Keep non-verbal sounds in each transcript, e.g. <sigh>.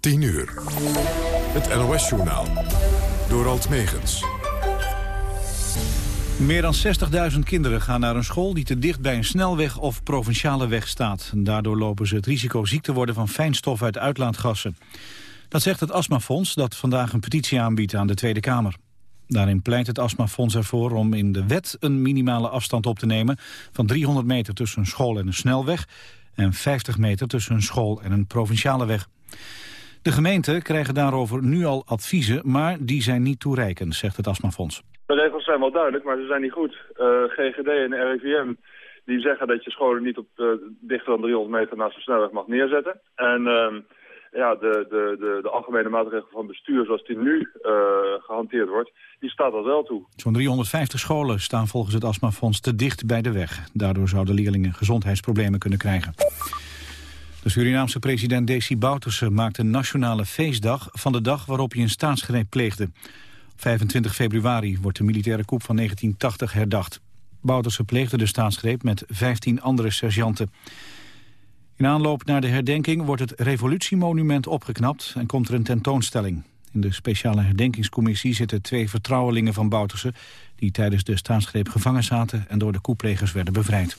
10 uur. Het NOS-journaal. Door Alt Megens. Meer dan 60.000 kinderen gaan naar een school die te dicht bij een snelweg of provinciale weg staat. Daardoor lopen ze het risico ziek te worden van fijnstof uit uitlaatgassen. Dat zegt het Astmafonds dat vandaag een petitie aanbiedt aan de Tweede Kamer. Daarin pleit het Astmafonds ervoor om in de wet een minimale afstand op te nemen van 300 meter tussen een school en een snelweg en 50 meter tussen een school en een provinciale weg. De gemeenten krijgen daarover nu al adviezen, maar die zijn niet toereikend, zegt het Astmafonds. De regels zijn wel duidelijk, maar ze zijn niet goed. Uh, GGD en RIVM die zeggen dat je scholen niet op uh, dichter dan 300 meter naast de snelweg mag neerzetten. En uh, ja, de, de, de, de, algemene maatregelen van bestuur zoals die nu uh, gehanteerd wordt, die staat dat wel toe. Zo'n 350 scholen staan volgens het astmafonds te dicht bij de weg. Daardoor zouden leerlingen gezondheidsproblemen kunnen krijgen. De Surinaamse president Desi Bouterse maakt een nationale feestdag van de dag waarop hij een staatsgreep pleegde. Op 25 februari wordt de militaire coup van 1980 herdacht. Bouterse pleegde de staatsgreep met 15 andere sergeanten. In aanloop naar de herdenking wordt het revolutiemonument opgeknapt en komt er een tentoonstelling. In de speciale herdenkingscommissie zitten twee vertrouwelingen van Bouterse... die tijdens de staatsgreep gevangen zaten en door de koeplegers werden bevrijd.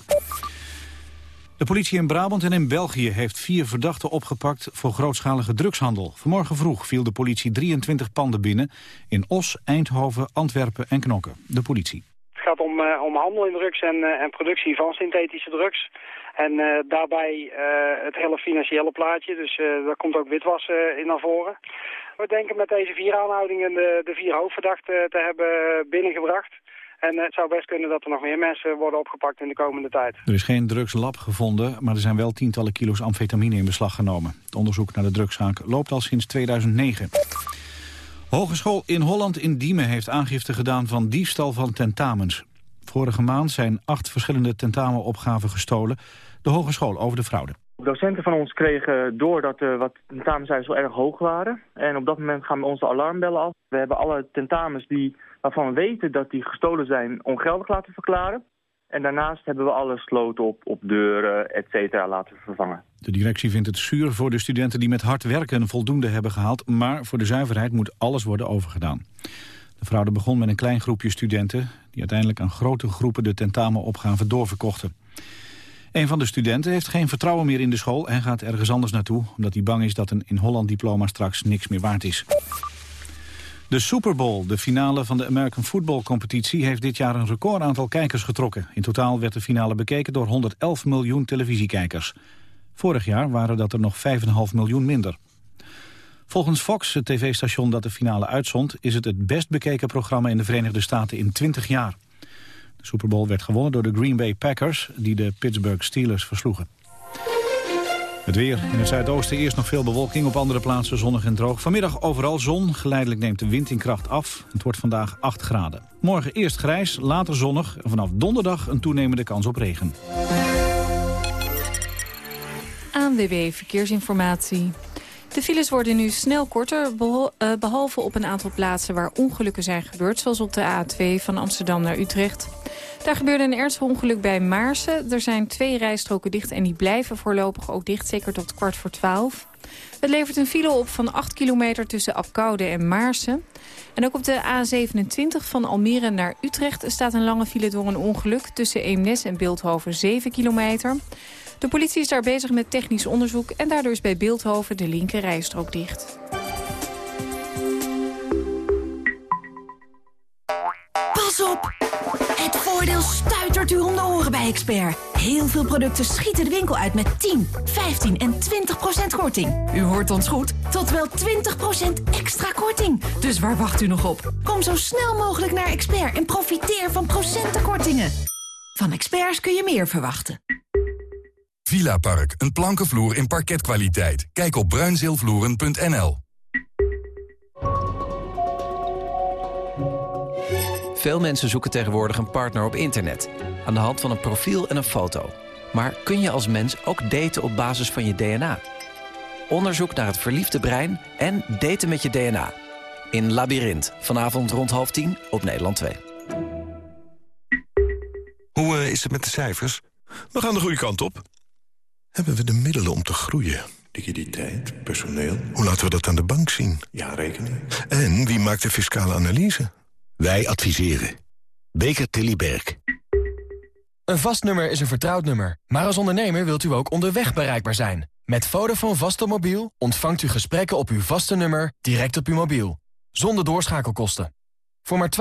De politie in Brabant en in België heeft vier verdachten opgepakt voor grootschalige drugshandel. Vanmorgen vroeg viel de politie 23 panden binnen in Os, Eindhoven, Antwerpen en Knokken. De politie. Het gaat om, uh, om handel in drugs en, uh, en productie van synthetische drugs. En uh, daarbij het hele financiële plaatje, dus daar komt ook witwassen in naar voren. We denken met deze vier aanhoudingen de, de vier hoofdverdachten te hebben binnengebracht. En het zou best kunnen dat er nog meer mensen worden opgepakt in de komende tijd. Er is geen drugslab gevonden, maar er zijn wel tientallen kilo's amfetamine in beslag genomen. Het onderzoek naar de drugszaak loopt al sinds 2009. Hogeschool in Holland in Diemen heeft aangifte gedaan van diefstal van tentamens. Vorige maand zijn acht verschillende tentamenopgaven gestolen. De hogeschool over de fraude. Docenten van ons kregen door dat uh, wat tentamens zo erg hoog waren. En op dat moment gaan we onze alarmbellen af. We hebben alle tentamens die, waarvan we weten dat die gestolen zijn ongeldig laten verklaren. En daarnaast hebben we alle sloten op, op deuren, et cetera, laten vervangen. De directie vindt het zuur voor de studenten die met hard werken voldoende hebben gehaald. Maar voor de zuiverheid moet alles worden overgedaan. De fraude begon met een klein groepje studenten... die uiteindelijk aan grote groepen de tentamenopgaven doorverkochten. Een van de studenten heeft geen vertrouwen meer in de school... en gaat ergens anders naartoe... omdat hij bang is dat een in Holland diploma straks niks meer waard is. De Super Bowl, de finale van de American Football Competitie... heeft dit jaar een record aantal kijkers getrokken. In totaal werd de finale bekeken door 111 miljoen televisiekijkers. Vorig jaar waren dat er nog 5,5 miljoen minder. Volgens Fox, het tv-station dat de finale uitzond... is het het best bekeken programma in de Verenigde Staten in 20 jaar. De Super Bowl werd gewonnen door de Green Bay Packers... die de Pittsburgh Steelers versloegen. Het weer. In het zuidoosten eerst nog veel bewolking, op andere plaatsen zonnig en droog. Vanmiddag overal zon, geleidelijk neemt de wind in kracht af. Het wordt vandaag 8 graden. Morgen eerst grijs, later zonnig en vanaf donderdag een toenemende kans op regen. ANWB Verkeersinformatie. De files worden nu snel korter, eh, behalve op een aantal plaatsen waar ongelukken zijn gebeurd, zoals op de A2 van Amsterdam naar Utrecht. Daar gebeurde een ernstig ongeluk bij Maarsen. Er zijn twee rijstroken dicht en die blijven voorlopig ook dicht, zeker tot kwart voor twaalf. Het levert een file op van 8 kilometer tussen Apkoude en Maarsen. En ook op de A27 van Almere naar Utrecht staat een lange file door een ongeluk... tussen Eemnes en Beeldhoven 7 kilometer. De politie is daar bezig met technisch onderzoek... en daardoor is bij Beeldhoven de linker rijstrook dicht. U om de oren bij Expert. Heel veel producten schieten de winkel uit met 10, 15 en 20 procent korting. U hoort ons goed, tot wel 20 procent extra korting. Dus waar wacht u nog op? Kom zo snel mogelijk naar Expert en profiteer van procentenkortingen. Van experts kun je meer verwachten. Villa Park, een plankenvloer in parketkwaliteit. Kijk op bruinzeelvloeren.nl. Veel mensen zoeken tegenwoordig een partner op internet. Aan de hand van een profiel en een foto. Maar kun je als mens ook daten op basis van je DNA? Onderzoek naar het verliefde brein en daten met je DNA. In Labyrinth, vanavond rond half tien op Nederland 2. Hoe uh, is het met de cijfers? We gaan de goede kant op. Hebben we de middelen om te groeien? liquiditeit, personeel. Hoe laten we dat aan de bank zien? Ja, rekening. En wie maakt de fiscale analyse? Wij adviseren. Beker Tilly. Een vast nummer is een vertrouwd nummer. Maar als ondernemer wilt u ook onderweg bereikbaar zijn. Met Vodafone vast op mobiel ontvangt u gesprekken op uw vaste nummer direct op uw mobiel. Zonder doorschakelkosten. Voor maar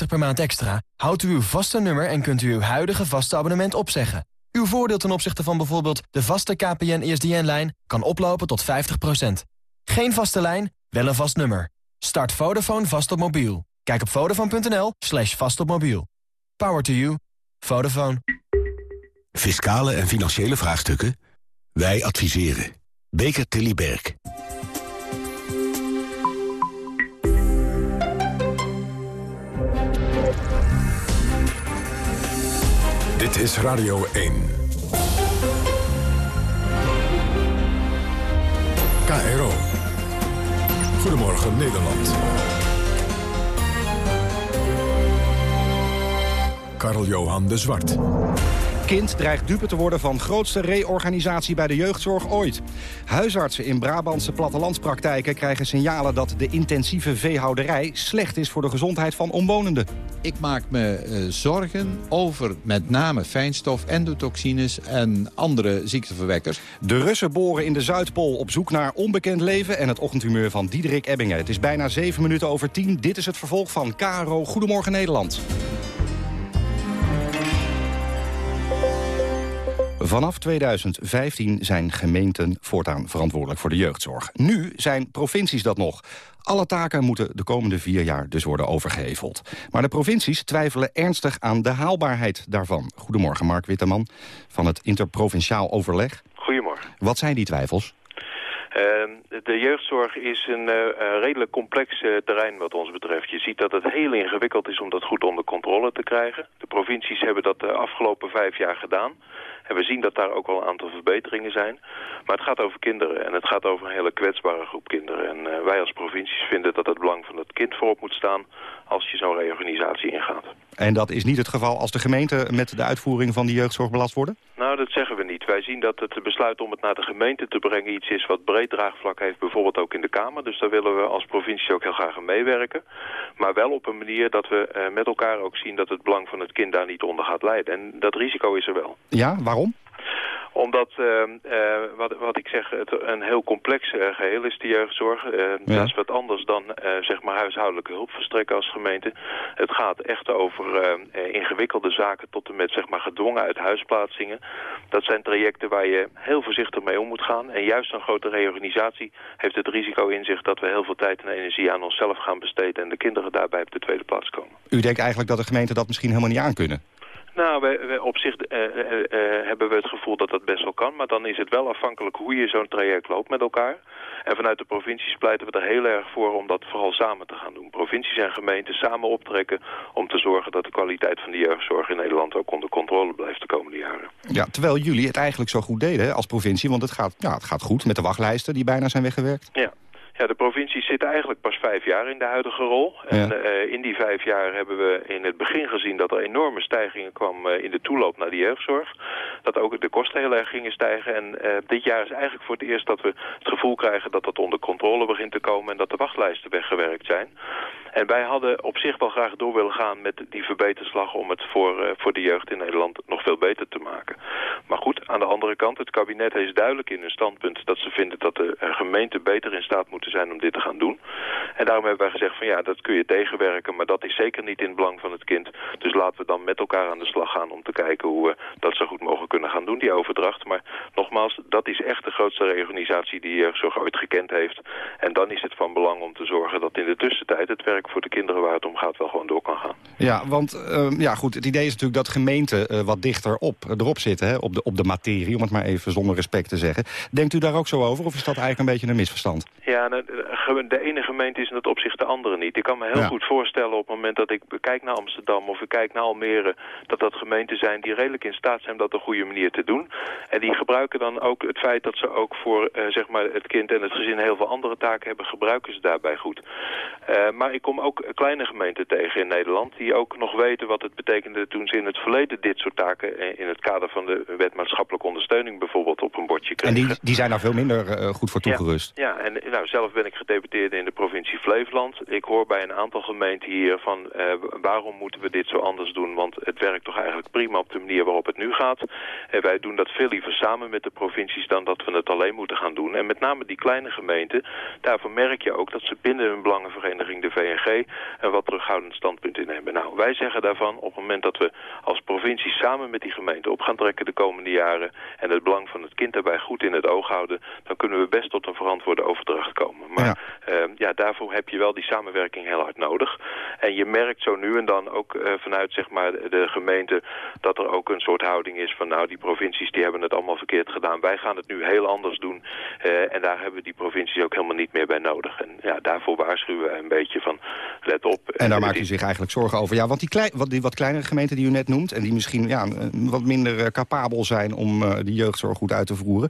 12,50 per maand extra houdt u uw vaste nummer en kunt u uw huidige vaste abonnement opzeggen. Uw voordeel ten opzichte van bijvoorbeeld de vaste KPN-ESDN-lijn kan oplopen tot 50%. Geen vaste lijn, wel een vast nummer. Start Vodafone vast op mobiel. Kijk op vodafone.nl slash vast op mobiel. Power to you. Vodafone. Fiscale en financiële vraagstukken? Wij adviseren. Beker Tilly Berg. Dit is Radio 1. KRO. Goedemorgen Nederland. Karl-Johan de Zwart. Kind dreigt dupe te worden van grootste reorganisatie bij de jeugdzorg ooit. Huisartsen in Brabantse plattelandspraktijken krijgen signalen dat de intensieve veehouderij slecht is voor de gezondheid van omwonenden. Ik maak me uh, zorgen over met name fijnstof, endotoxines en andere ziekteverwekkers. De Russen boren in de Zuidpool op zoek naar onbekend leven en het ochtendhumeur van Diederik Ebbingen. Het is bijna 7 minuten over 10. Dit is het vervolg van KRO Goedemorgen Nederland. Vanaf 2015 zijn gemeenten voortaan verantwoordelijk voor de jeugdzorg. Nu zijn provincies dat nog. Alle taken moeten de komende vier jaar dus worden overgeheveld. Maar de provincies twijfelen ernstig aan de haalbaarheid daarvan. Goedemorgen, Mark Witteman van het Interprovinciaal Overleg. Goedemorgen. Wat zijn die twijfels? Uh, de jeugdzorg is een uh, redelijk complex uh, terrein wat ons betreft. Je ziet dat het heel ingewikkeld is om dat goed onder controle te krijgen. De provincies hebben dat de afgelopen vijf jaar gedaan. En we zien dat daar ook wel een aantal verbeteringen zijn. Maar het gaat over kinderen en het gaat over een hele kwetsbare groep kinderen. En uh, wij als provincies vinden dat het belang van het kind voorop moet staan als je zo'n reorganisatie ingaat. En dat is niet het geval als de gemeente met de uitvoering van die jeugdzorg belast worden? Nou, dat zeggen we niet. Wij zien dat het besluit om het naar de gemeente te brengen iets is wat breed draagvlak heeft, bijvoorbeeld ook in de Kamer. Dus daar willen we als provincie ook heel graag aan meewerken. Maar wel op een manier dat we uh, met elkaar ook zien dat het belang van het kind daar niet onder gaat leiden. En dat risico is er wel. Ja, waarom? Omdat, uh, uh, wat, wat ik zeg, het een heel complex uh, geheel is, de jeugdzorg. Ja. Dat is wat anders dan, zeg maar, huishoudelijke hulp verstrekken als gemeente. Het gaat echt over ingewikkelde zaken tot en met, zeg maar, gedwongen uit huisplaatsingen. Dat zijn trajecten waar je heel voorzichtig mee om moet gaan. En juist een grote reorganisatie heeft het risico in zich dat we heel veel tijd en energie aan onszelf gaan besteden en de kinderen daarbij op de tweede plaats komen. U denkt eigenlijk dat de gemeente dat misschien helemaal niet aan kunnen? Nou, we, we op zich uh, uh, uh, hebben we het gevoel dat dat best wel kan. Maar dan is het wel afhankelijk hoe je zo'n traject loopt met elkaar. En vanuit de provincies pleiten we er heel erg voor om dat vooral samen te gaan doen. Provincies en gemeenten samen optrekken om te zorgen dat de kwaliteit van de jeugdzorg in Nederland ook onder controle blijft de komende jaren. Ja, terwijl jullie het eigenlijk zo goed deden als provincie. Want het gaat, ja, het gaat goed met de wachtlijsten die bijna zijn weggewerkt. Ja. Ja, de provincies zitten eigenlijk pas vijf jaar in de huidige rol. En ja. uh, in die vijf jaar hebben we in het begin gezien dat er enorme stijgingen kwam uh, in de toeloop naar de jeugdzorg. Dat ook de kosten heel erg gingen stijgen. En uh, dit jaar is eigenlijk voor het eerst dat we het gevoel krijgen dat dat onder controle begint te komen en dat de wachtlijsten weggewerkt zijn. En wij hadden op zich wel graag door willen gaan met die verbeterslag om het voor, voor de jeugd in Nederland nog veel beter te maken. Maar goed, aan de andere kant, het kabinet is duidelijk in hun standpunt dat ze vinden dat de gemeenten beter in staat moeten zijn om dit te gaan doen. En daarom hebben wij gezegd van ja, dat kun je tegenwerken, maar dat is zeker niet in het belang van het kind. Dus laten we dan met elkaar aan de slag gaan om te kijken hoe we dat zo goed mogelijk kunnen gaan doen, die overdracht. Maar nogmaals, dat is echt de grootste reorganisatie die jeugdzorg ooit gekend heeft. En dan is het van belang om te zorgen dat in de tussentijd het werk voor de kinderen waar het om gaat wel gewoon door kan gaan. Ja, want uh, ja, goed, het idee is natuurlijk dat gemeenten uh, wat dichter op, erop zitten, hè, op, de, op de materie, om het maar even zonder respect te zeggen. Denkt u daar ook zo over of is dat eigenlijk een beetje een misverstand? Ja, nou, de ene gemeente is in het opzicht de andere niet. Ik kan me heel ja. goed voorstellen op het moment dat ik kijk naar Amsterdam of ik kijk naar Almere... dat dat gemeenten zijn die redelijk in staat zijn om dat op een goede manier te doen. En die gebruiken dan ook het feit dat ze ook voor uh, zeg maar het kind en het gezin heel veel andere taken hebben... gebruiken ze daarbij goed. Uh, maar ik kom ook kleine gemeenten tegen in Nederland... die ook nog weten wat het betekende toen ze in het verleden dit soort taken... in het kader van de wet maatschappelijke ondersteuning bijvoorbeeld op een bordje kregen. En die, die zijn daar veel minder goed voor toegerust. Ja, ja, en nou, zelf ben ik gedeputeerde in de provincie Flevoland. Ik hoor bij een aantal gemeenten hier van waarom moeten we dit zo anders doen? Want het werkt toch eigenlijk prima op de manier waarop het nu gaat. En wij doen dat veel liever samen met de provincies dan dat we het alleen moeten gaan doen. En met name die kleine gemeenten, daarvoor merk je ook dat ze binnen hun belangenvereniging, de VNG, een wat terughoudend standpunt innemen. Nou, wij zeggen daarvan op het moment dat we als provincie samen met die gemeente op gaan trekken de komende jaren en het belang van het kind daarbij goed in het oog houden, dan kunnen we best tot een verantwoorde overdracht komen. Maar ja, uh, ja daarvoor heb je wel die samenwerking heel hard nodig. En je merkt zo nu en dan ook uh, vanuit zeg maar, de gemeente dat er ook een soort houding is van nou die provincies die hebben het allemaal verkeerd gedaan. Wij gaan het nu heel anders doen uh, en daar hebben die provincies ook helemaal niet meer bij nodig. En ja, daarvoor waarschuwen we een beetje van let op. En daar maakt u zich eigenlijk zorgen over. Ja, want die, klein, wat, die wat kleinere gemeenten die u net noemt en die misschien ja, wat minder capabel zijn om die jeugdzorg goed uit te voeren.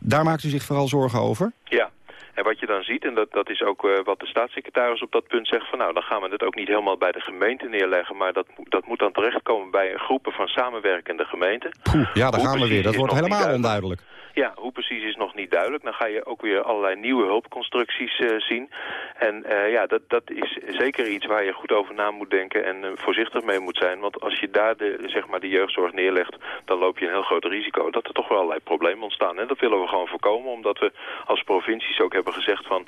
Daar maakt u zich vooral zorgen over? Ja, en wat je dan ziet, en dat, dat is ook uh, wat de staatssecretaris op dat punt zegt... van nou, dan gaan we het ook niet helemaal bij de gemeente neerleggen... maar dat, dat moet dan terechtkomen bij groepen van samenwerkende gemeenten. Poeh, ja, daar gaan we weer. Dat wordt helemaal onduidelijk. Ja, hoe precies is nog niet duidelijk. Dan ga je ook weer allerlei nieuwe hulpconstructies uh, zien. En uh, ja, dat, dat is zeker iets waar je goed over na moet denken en uh, voorzichtig mee moet zijn. Want als je daar de, zeg maar de jeugdzorg neerlegt, dan loop je een heel groot risico dat er toch wel allerlei problemen ontstaan. En dat willen we gewoon voorkomen, omdat we als provincies ook hebben gezegd van...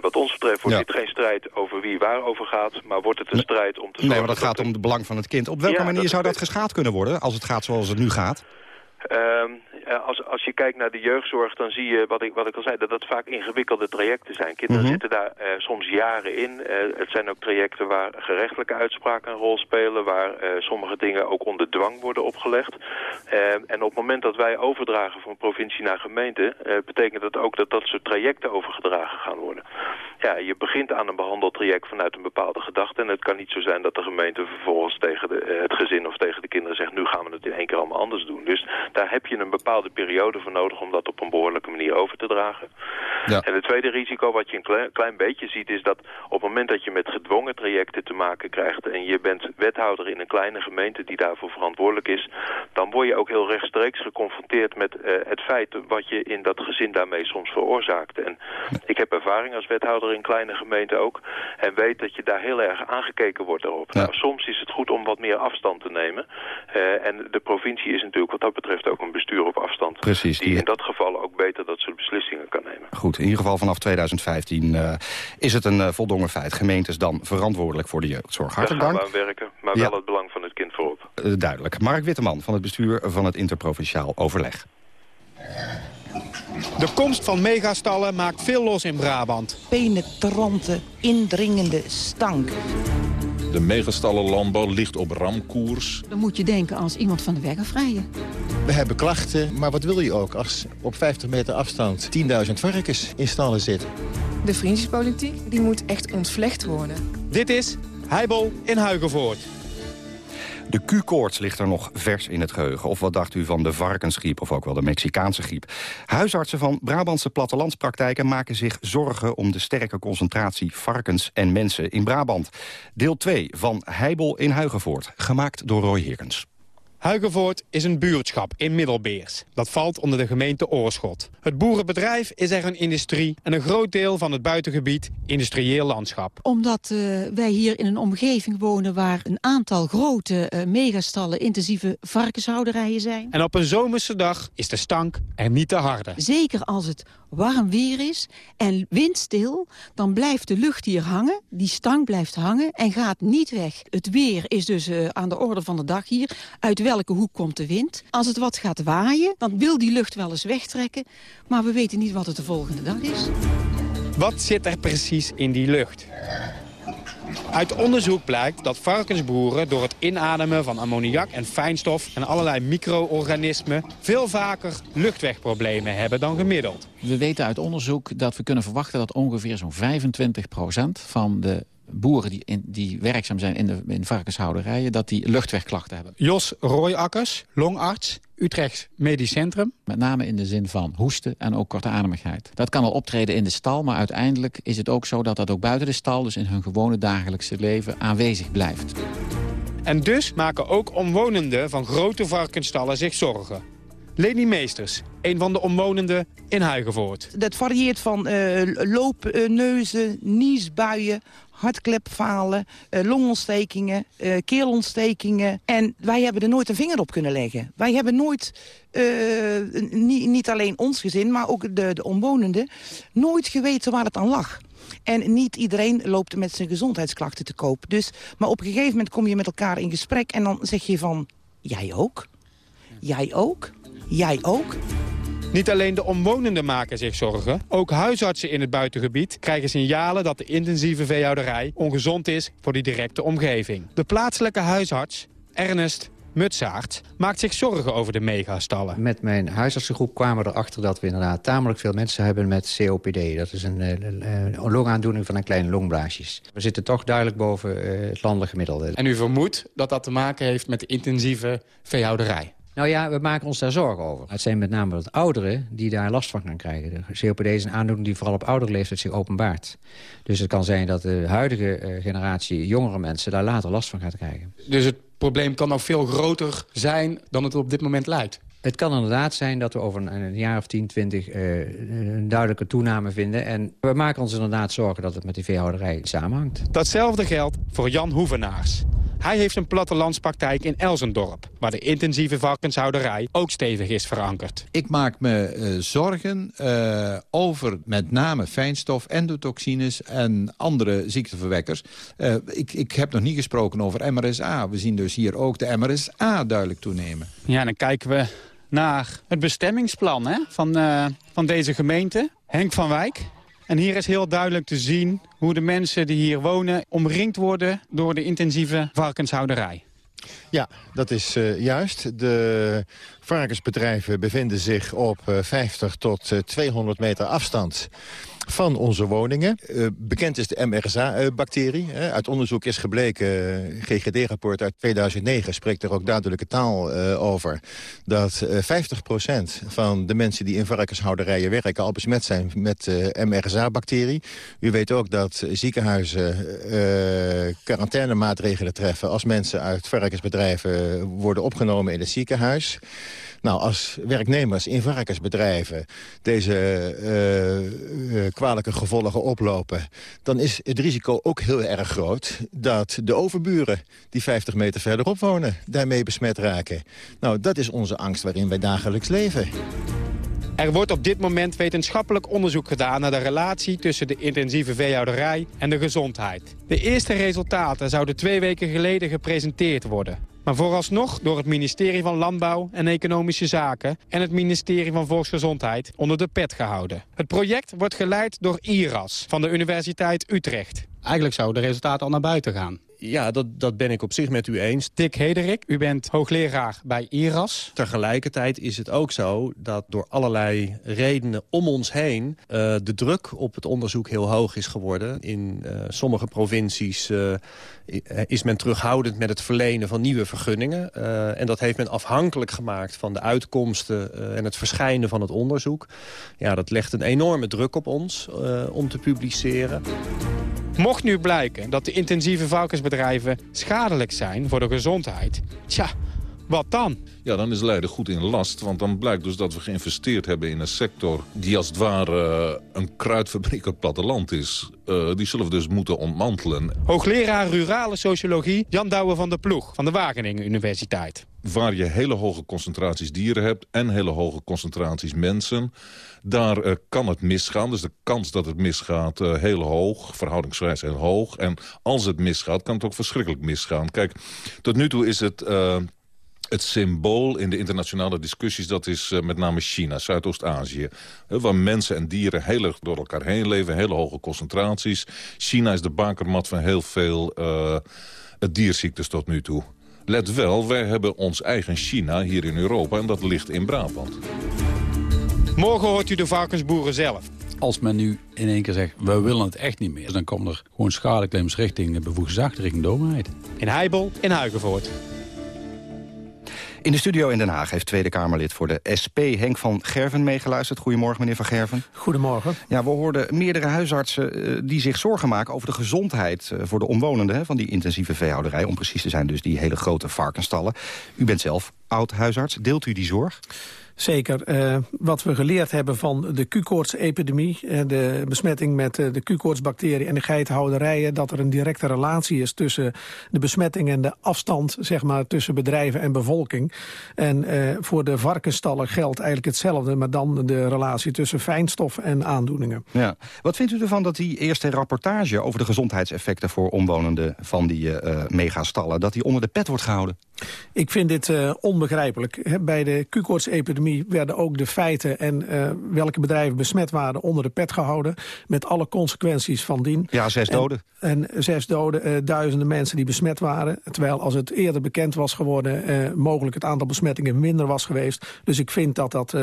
wat ons betreft wordt ja. dit geen strijd over wie waar over gaat, maar wordt het een strijd om te zorgen... Nee, maar dat gaat om het belang van het kind. Op welke ja, manier zou dat geschaad kunnen worden, als het gaat zoals het nu gaat? Um, als, als je kijkt naar de jeugdzorg, dan zie je, wat ik, wat ik al zei, dat dat vaak ingewikkelde trajecten zijn. Kinderen mm -hmm. zitten daar uh, soms jaren in. Uh, het zijn ook trajecten waar gerechtelijke uitspraken een rol spelen, waar sommige dingen ook onder dwang worden opgelegd. en op het moment dat wij overdragen van provincie naar gemeente, betekent dat ook dat dat soort trajecten overgedragen gaan worden. Ja, je begint aan een behandeltraject vanuit een bepaalde gedachte en het kan niet zo zijn dat de gemeente vervolgens tegen de, het gezin of tegen de kinderen zegt, nu gaan we het in één keer allemaal anders doen. Dus daar heb je een bepaalde periode voor nodig om dat op een behoorlijke manier over te dragen. Ja. En het tweede risico wat je een klein, klein beetje ziet is dat op het moment dat je met gedwongen trajecten te maken krijgt en je bent wethouder in een kleine gemeente die daarvoor verantwoordelijk is, dan word je ook heel rechtstreeks geconfronteerd met uh, het feit wat je in dat gezin daarmee soms veroorzaakt. En ik heb ervaring als wethouder in kleine gemeenten ook en weet dat je daar heel erg aangekeken wordt erop. Ja. Nou, soms is het goed om wat meer afstand te nemen uh, en de provincie is natuurlijk wat dat betreft ook een bestuur op afstand. Precies. Die in dat geval ook beter dat soort beslissingen kan nemen. Goed, in ieder geval vanaf 2015 uh, is het een uh, voldongen feit. Gemeentes dan verantwoordelijk voor de jeugdzorg. Hartelijk dank. Daar gaan we aan werken, maar wel het belang van het kind voorop. Uh, duidelijk. Mark Witteman van het bestuur van het Interprovinciaal Overleg. De komst van megastallen maakt veel los in Brabant. Penetrante, indringende stank. De megastallenlandbouw ligt op ramkoers. Dan moet je denken als iemand van de weg afrijden. We hebben klachten, maar wat wil je ook als op 50 meter afstand 10.000 varkens in stallen zitten? De vriendjespolitiek die moet echt ontvlecht worden. Dit is Heibel in Huigenvoort. De Q-koorts ligt er nog vers in het geheugen. Of wat dacht u van de varkensgriep of ook wel de Mexicaanse griep? Huisartsen van Brabantse plattelandspraktijken maken zich zorgen... om de sterke concentratie varkens en mensen in Brabant. Deel 2 van Heibel in Huigenvoort, gemaakt door Roy Herkens. Huigenvoort is een buurtschap in Middelbeers. Dat valt onder de gemeente Oorschot. Het boerenbedrijf is er een industrie en een groot deel van het buitengebied industrieel landschap. Omdat uh, wij hier in een omgeving wonen waar een aantal grote uh, megastallen intensieve varkenshouderijen zijn. En op een zomerse dag is de stank er niet te harde. Zeker als het warm weer is en windstil, dan blijft de lucht hier hangen. Die stank blijft hangen en gaat niet weg. Het weer is dus uh, aan de orde van de dag hier. Uit welke hoek komt de wind? Als het wat gaat waaien, dan wil die lucht wel eens wegtrekken. Maar we weten niet wat het de volgende dag is. Wat zit er precies in die lucht? Uit onderzoek blijkt dat varkensboeren door het inademen van ammoniak en fijnstof en allerlei micro-organismen veel vaker luchtwegproblemen hebben dan gemiddeld. We weten uit onderzoek dat we kunnen verwachten dat ongeveer zo'n 25% van de boeren die, in, die werkzaam zijn in, de, in varkenshouderijen... dat die luchtwegklachten hebben. Jos Rooiakkers, longarts, Utrechts Medisch Centrum. Met name in de zin van hoesten en ook kortademigheid. Dat kan al optreden in de stal, maar uiteindelijk is het ook zo... dat dat ook buiten de stal, dus in hun gewone dagelijkse leven, aanwezig blijft. En dus maken ook omwonenden van grote varkensstallen zich zorgen. Leni Meesters, een van de omwonenden in Huigenvoort. Dat varieert van uh, loopneuzen, niesbuien, hartklepfalen, uh, longontstekingen, uh, keelontstekingen. En wij hebben er nooit een vinger op kunnen leggen. Wij hebben nooit, uh, niet, niet alleen ons gezin, maar ook de, de omwonenden... nooit geweten waar het aan lag. En niet iedereen loopt met zijn gezondheidsklachten te koop. Dus, maar op een gegeven moment kom je met elkaar in gesprek... en dan zeg je van, jij ook? Jij ook? Jij ook? Niet alleen de omwonenden maken zich zorgen. Ook huisartsen in het buitengebied krijgen signalen dat de intensieve veehouderij ongezond is voor die directe omgeving. De plaatselijke huisarts, Ernest Mutsaert maakt zich zorgen over de megastallen. Met mijn huisartsengroep kwamen we erachter dat we inderdaad tamelijk veel mensen hebben met COPD. Dat is een, een, een longaandoening van een kleine longblaasjes. We zitten toch duidelijk boven uh, het landelijk gemiddelde. En u vermoedt dat dat te maken heeft met de intensieve veehouderij? Nou ja, we maken ons daar zorgen over. Het zijn met name de ouderen die daar last van gaan krijgen. De COPD is een aandoening die vooral op oudere leeftijd zich openbaart. Dus het kan zijn dat de huidige uh, generatie jongere mensen daar later last van gaat krijgen. Dus het probleem kan nog veel groter zijn dan het op dit moment lijkt? Het kan inderdaad zijn dat we over een, een jaar of 10, 20 uh, een duidelijke toename vinden. En we maken ons inderdaad zorgen dat het met die veehouderij samenhangt. Datzelfde geldt voor Jan Hoevenaars. Hij heeft een plattelandspraktijk in Elsendorp... waar de intensieve varkenshouderij ook stevig is verankerd. Ik maak me uh, zorgen uh, over met name fijnstof, endotoxines en andere ziekteverwekkers. Uh, ik, ik heb nog niet gesproken over MRSA. We zien dus hier ook de MRSA duidelijk toenemen. Ja, dan kijken we naar het bestemmingsplan hè, van, van deze gemeente. Henk van Wijk, en hier is heel duidelijk te zien hoe de mensen die hier wonen... omringd worden door de intensieve varkenshouderij. Ja, dat is uh, juist. De varkensbedrijven bevinden zich op uh, 50 tot uh, 200 meter afstand van onze woningen. Uh, bekend is de MRSA-bacterie. uit onderzoek is gebleken, GGD-rapport uit 2009 spreekt er ook duidelijke taal uh, over... dat uh, 50% van de mensen die in varkenshouderijen werken al besmet zijn met MRSA-bacterie. U weet ook dat ziekenhuizen quarantainemaatregelen treffen... als mensen uit varkensbedrijven worden opgenomen in het ziekenhuis. Nou, als werknemers in varkensbedrijven deze uh, uh, kwalijke gevolgen oplopen... dan is het risico ook heel erg groot dat de overburen... die 50 meter verderop wonen, daarmee besmet raken. Nou, dat is onze angst waarin wij dagelijks leven. Er wordt op dit moment wetenschappelijk onderzoek gedaan naar de relatie tussen de intensieve veehouderij en de gezondheid. De eerste resultaten zouden twee weken geleden gepresenteerd worden. Maar vooralsnog door het ministerie van Landbouw en Economische Zaken en het ministerie van Volksgezondheid onder de pet gehouden. Het project wordt geleid door IRAS van de Universiteit Utrecht. Eigenlijk zouden de resultaten al naar buiten gaan. Ja, dat, dat ben ik op zich met u eens. Dick Hederik, u bent hoogleraar bij IRAS. Tegelijkertijd is het ook zo dat door allerlei redenen om ons heen... Uh, de druk op het onderzoek heel hoog is geworden. In uh, sommige provincies uh, is men terughoudend met het verlenen van nieuwe vergunningen. en dat heeft men afhankelijk gemaakt van de uitkomsten en het verschijnen van het onderzoek. Ja, dat legt een enorme druk op ons om te publiceren. Mocht nu blijken dat de intensieve varkensbedrijven schadelijk zijn voor de gezondheid... tja, wat dan? Ja, dan is Leiden goed in last. Want dan blijkt dus dat we geïnvesteerd hebben in een sector... die als het ware een kruidfabriek op het platteland is. Uh, die zullen we dus moeten ontmantelen. Hoogleraar Rurale Sociologie Jan Douwe van der Ploeg... van de Wageningen Universiteit. Waar je hele hoge concentraties dieren hebt... en hele hoge concentraties mensen... daar uh, kan het misgaan. Dus de kans dat het misgaat uh, heel hoog. Verhoudingswijs heel hoog. En als het misgaat, kan het ook verschrikkelijk misgaan. Kijk, tot nu toe is het het symbool in de internationale discussies... dat is met name China, Zuidoost-Azië. Waar mensen en dieren heel erg door elkaar heen leven. Hele hoge concentraties. China is de bakermat van heel veel dierziektes tot nu toe. Let wel, wij hebben ons eigen China hier in Europa... en dat ligt in Brabant. Morgen hoort u de varkensboeren zelf. Als men nu in één keer zegt, we willen het echt niet meer... dan komen er gewoon schadeclaims richting de bevoegde zaak, richting de overheid. In Heibel, in Huigenvoort. In de studio in Den Haag heeft Tweede Kamerlid voor de SP Henk van Gerven meegeluisterd. Goedemorgen, meneer van Gerven. Goedemorgen. Ja, we hoorden meerdere huisartsen uh, die zich zorgen maken over de gezondheid uh, voor de omwonenden hè, van die intensieve veehouderij. Om precies te zijn dus die hele grote varkenstallen. U bent zelf oud huisarts. Deelt u die zorg? Zeker. Uh, wat we geleerd hebben van de Q-koorts-epidemie... Uh, de besmetting met uh, de Q-koortsbacterie en de geitenhouderijen... dat er een directe relatie is tussen de besmetting en de afstand... zeg maar, tussen bedrijven en bevolking. En voor de varkensstallen geldt eigenlijk hetzelfde... maar dan de relatie tussen fijnstof en aandoeningen. Ja. Wat vindt u ervan dat die eerste rapportage... over de gezondheidseffecten voor omwonenden van die megastallen... dat die onder de pet wordt gehouden? Ik vind dit onbegrijpelijk. bij de Q-koorts-epidemie werden ook de feiten en uh, welke bedrijven besmet waren onder de pet gehouden. Met alle consequenties van dien. Ja, zes doden. En, zes doden, uh, duizenden mensen die besmet waren. Terwijl als het eerder bekend was geworden, mogelijk het aantal besmettingen minder was geweest. Dus ik vind dat dat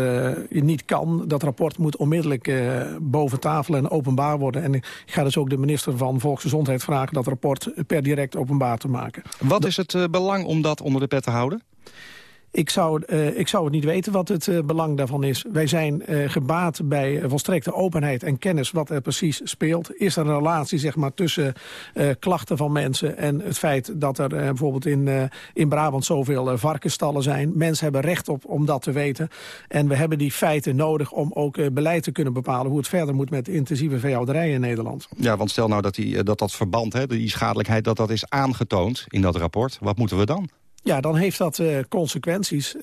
niet kan. Dat rapport moet onmiddellijk boven tafel en openbaar worden. En ik ga dus ook de minister van Volksgezondheid vragen dat rapport per direct openbaar te maken. Wat is het belang om dat onder de pet te houden? Ik zou, uh, ik zou het niet weten wat het uh, belang daarvan is. Wij zijn uh, gebaat bij volstrekte openheid en kennis wat er precies speelt. Is er een relatie zeg maar, tussen klachten van mensen en het feit dat er bijvoorbeeld in, in Brabant zoveel varkensstallen zijn. Mensen hebben recht op om dat te weten. En we hebben die feiten nodig om ook beleid te kunnen bepalen hoe het verder moet met intensieve veehouderij in Nederland. Ja, want stel nou dat die, dat, dat verband, hè, die schadelijkheid, dat dat is aangetoond in dat rapport. Wat moeten we dan? Ja, dan heeft dat uh, consequenties. Uh,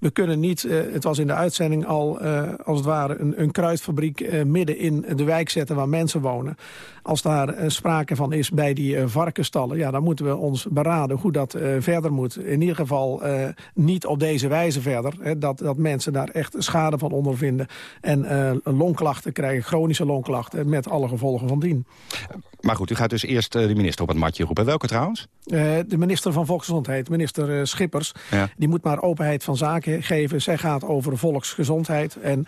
we kunnen niet, uh, het was in de uitzending al als het ware een, een kruidfabriek midden in de wijk zetten waar mensen wonen. Als daar sprake van is bij die varkenstallen, ja, dan moeten we ons beraden hoe dat verder moet. In ieder geval niet op deze wijze verder. Hè, dat, dat mensen daar echt schade van ondervinden en longklachten krijgen, chronische longklachten, met alle gevolgen van dien. Maar goed, u gaat dus eerst de minister op het matje roepen. Welke trouwens? de minister van Volksgezondheid minister eh, Schippers. Die moet maar openheid van zaken geven. Zij gaat over volksgezondheid. En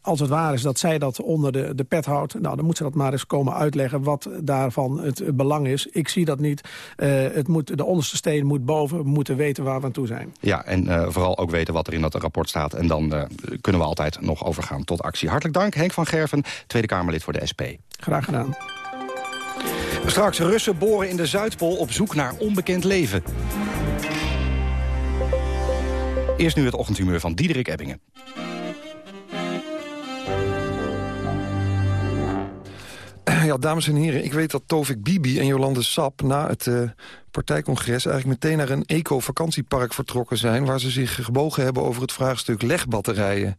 als het waar is dat zij dat onder de, de pet houdt... Nou, dan moet ze dat maar eens komen uitleggen wat daarvan het belang is. Ik zie dat niet. Uh, het moet, de onderste steen moet boven. We moeten weten waar we aan toe zijn. Ja, en uh, vooral ook weten wat er in dat rapport staat. En dan kunnen we altijd nog overgaan tot actie. Hartelijk dank, Henk van Gerven, Tweede Kamerlid voor de SP. Graag gedaan. Straks Russen boren in de Zuidpool op zoek naar onbekend leven. Eerst nu het ochtendhumeur van Diederik Ebbingen. Ja, dames en heren, ik weet dat Tovik Bibi en Jolande Sap... na het uh, partijcongres eigenlijk meteen naar een eco-vakantiepark vertrokken zijn... waar ze zich gebogen hebben over het vraagstuk legbatterijen.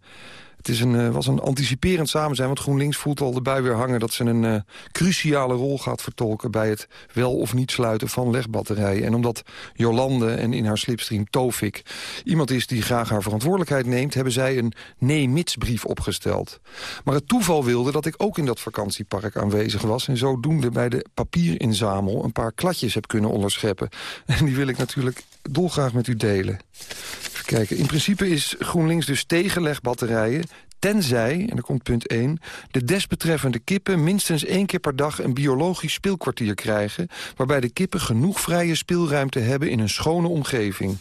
Het is een, uh, was een anticiperend samen zijn, want GroenLinks voelt al de bui weer hangen... dat ze een uh, cruciale rol gaat vertolken bij het wel of niet sluiten van legbatterijen. En omdat Jolande en in haar slipstream Tofik iemand is die graag haar verantwoordelijkheid neemt... hebben zij een nee-mitsbrief opgesteld. Maar het toeval wilde dat ik ook in dat vakantiepark aanwezig was... en zodoende bij de papierinzamel een paar kladjes heb kunnen onderscheppen. <laughs> En die wil ik natuurlijk dolgraag met u delen. Even kijken. In principe is GroenLinks dus tegen legbatterijen... tenzij, en dan komt punt 1... de desbetreffende kippen minstens één keer per dag... een biologisch speelkwartier krijgen... waarbij de kippen genoeg vrije speelruimte hebben... in een schone omgeving.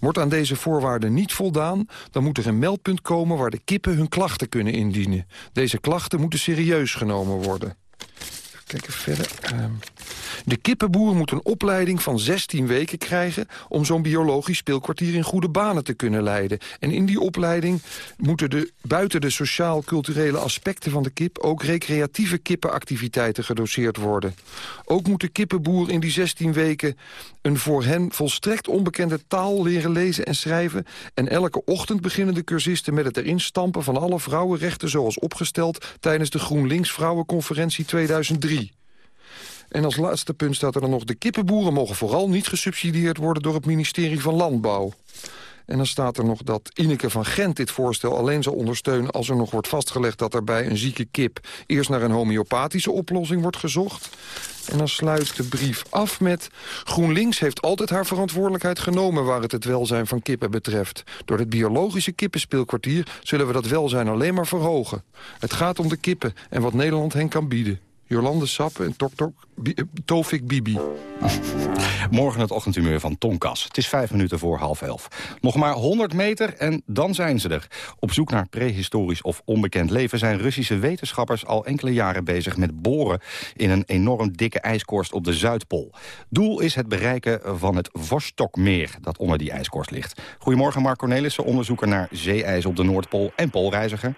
Wordt aan deze voorwaarden niet voldaan... dan moet er een meldpunt komen waar de kippen hun klachten kunnen indienen. Deze klachten moeten serieus genomen worden. Kijken verder. Um, de kippenboer moet een opleiding van 16 weken krijgen... om zo'n biologisch speelkwartier in goede banen te kunnen leiden. En in die opleiding moeten de, buiten de sociaal-culturele aspecten van de kip... ook recreatieve kippenactiviteiten gedoseerd worden. Ook moet de kippenboer in die 16 weken... een voor hen volstrekt onbekende taal leren lezen en schrijven... en elke ochtend beginnen de cursisten met het erin stampen... van alle vrouwenrechten zoals opgesteld... tijdens de GroenLinks Vrouwenconferentie 2003. En als laatste punt staat er dan nog... de kippenboeren mogen vooral niet gesubsidieerd worden... door het ministerie van Landbouw. En dan staat er nog dat Ineke van Gent dit voorstel alleen zal ondersteunen... als er nog wordt vastgelegd dat er bij een zieke kip... eerst naar een homeopathische oplossing wordt gezocht. En dan sluit de brief af met... GroenLinks heeft altijd haar verantwoordelijkheid genomen... waar het het welzijn van kippen betreft. Door het biologische kippenspeelkwartier... zullen we dat welzijn alleen maar verhogen. Het gaat om de kippen en wat Nederland hen kan bieden. Jolande Sap en Tok Tok, eh, Tofik Bibi. <laughs> Morgen het ochtendhumeur van Tonkas. Het is vijf minuten voor half elf. Nog maar 100 meter en dan zijn ze er. Op zoek naar prehistorisch of onbekend leven... zijn Russische wetenschappers al enkele jaren bezig met boren... in een enorm dikke ijskorst op de Zuidpool. Doel is het bereiken van het Vostokmeer... dat onder die ijskorst ligt. Goedemorgen Mark Cornelissen, onderzoeker naar zeeijs op de Noordpool... en poolreiziger.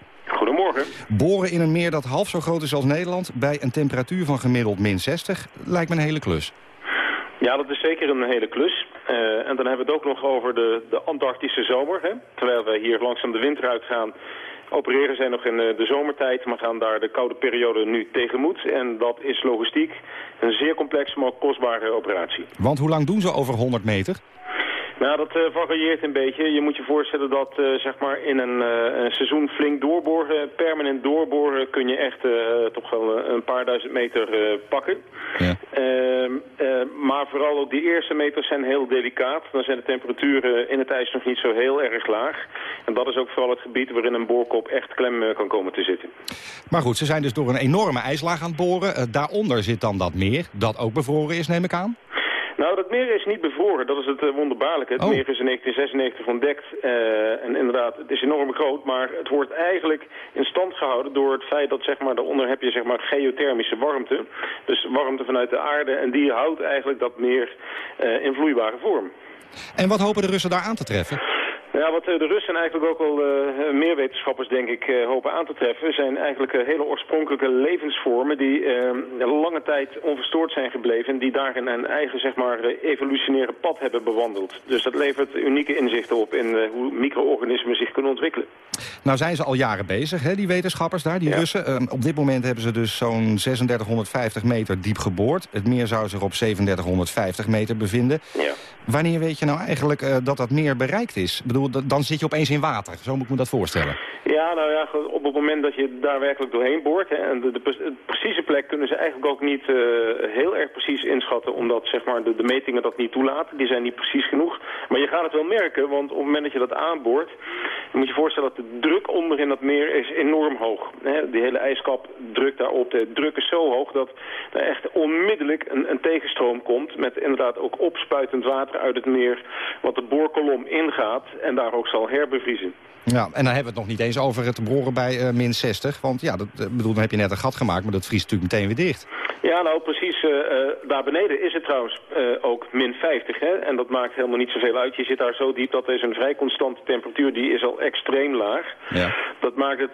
Boren in een meer dat half zo groot is als Nederland... bij een temperatuur van gemiddeld min 60 lijkt me een hele klus. Ja, dat is zeker een hele klus. Eh, en dan hebben we het ook nog over de, de Antarctische zomer. Hè? Terwijl we hier langzaam de winter uitgaan, opereren zij nog in eh, de zomertijd, maar gaan daar de koude periode nu tegemoet. En dat is logistiek een zeer complexe, maar ook kostbare operatie. Want hoe lang doen ze over 100 meter? Nou, dat eh, varieert een beetje. Je moet je voorstellen dat eh, zeg maar in een, eh, een seizoen flink doorboren, permanent doorboren, kun je echt toch wel een paar duizend meter pakken. Ehm, eh, maar vooral ook die eerste meters zijn heel delicaat. Dan zijn de temperaturen in het ijs nog niet zo heel erg laag. En dat is ook vooral het gebied waarin een boorkop echt klem kan komen te zitten. Maar goed, ze zijn dus door een enorme ijslaag aan het boren. Daaronder zit dan dat meer, dat ook bevroren is, neem ik aan. Nou, dat meer is niet bevroren. Dat is het eh, wonderbaarlijke. Het Oh. meer is in 1996 ontdekt. eh, en inderdaad, het is enorm groot. Maar het wordt eigenlijk in stand gehouden door het feit dat zeg maar, daaronder heb je zeg maar, geothermische warmte. Dus warmte vanuit de aarde. En die houdt eigenlijk dat meer eh, in vloeibare vorm. En wat hopen de Russen daar aan te treffen? Ja, wat eh, de Russen en eigenlijk ook wel eh, meer wetenschappers denk ik hopen aan te treffen... zijn eigenlijk hele oorspronkelijke levensvormen die lange tijd onverstoord zijn gebleven... en die daarin een eigen zeg maar, evolutionaire pad hebben bewandeld. Dus dat levert unieke inzichten op in hoe micro-organismen zich kunnen ontwikkelen. Nou zijn ze al jaren bezig, hè, die wetenschappers daar, die Russen. Eh, op dit moment hebben ze dus zo'n 3650 meter diep geboord. Het meer zou zich op 3750 meter bevinden. Ja. Wanneer weet je nou eigenlijk dat dat meer bereikt is? Ik bedoel, dan zit je opeens in water. Zo moet ik me dat voorstellen. Ja, nou ja, op het moment dat je daar werkelijk doorheen boort... Hè, en de, de, pre- de precieze plek kunnen ze eigenlijk ook niet eh, heel erg precies inschatten... omdat zeg maar, de, metingen dat niet toelaten. Die zijn niet precies genoeg. Maar je gaat het wel merken, want op het moment dat je dat aanboort... moet je je voorstellen dat de druk onder in dat meer is enorm hoog. Hè, die hele ijskap drukt daarop. De druk is zo hoog dat er echt onmiddellijk een, een tegenstroom komt... met inderdaad ook opspuitend water uit het meer... wat de boorkolom ingaat daar ook zal herbevriezen. Ja, en dan hebben we het nog niet eens over het boren bij eh, min 60. Want ja, dat, eh, bedoel, dan heb je net een gat gemaakt, maar dat vriest natuurlijk meteen weer dicht. Ja, nou precies. eh, eh, daar beneden is het trouwens eh, ook min 50. Hè? En dat maakt helemaal niet zoveel uit. Je zit daar zo diep, dat is een vrij constante temperatuur. Die is al extreem laag. Ja. Dat maakt het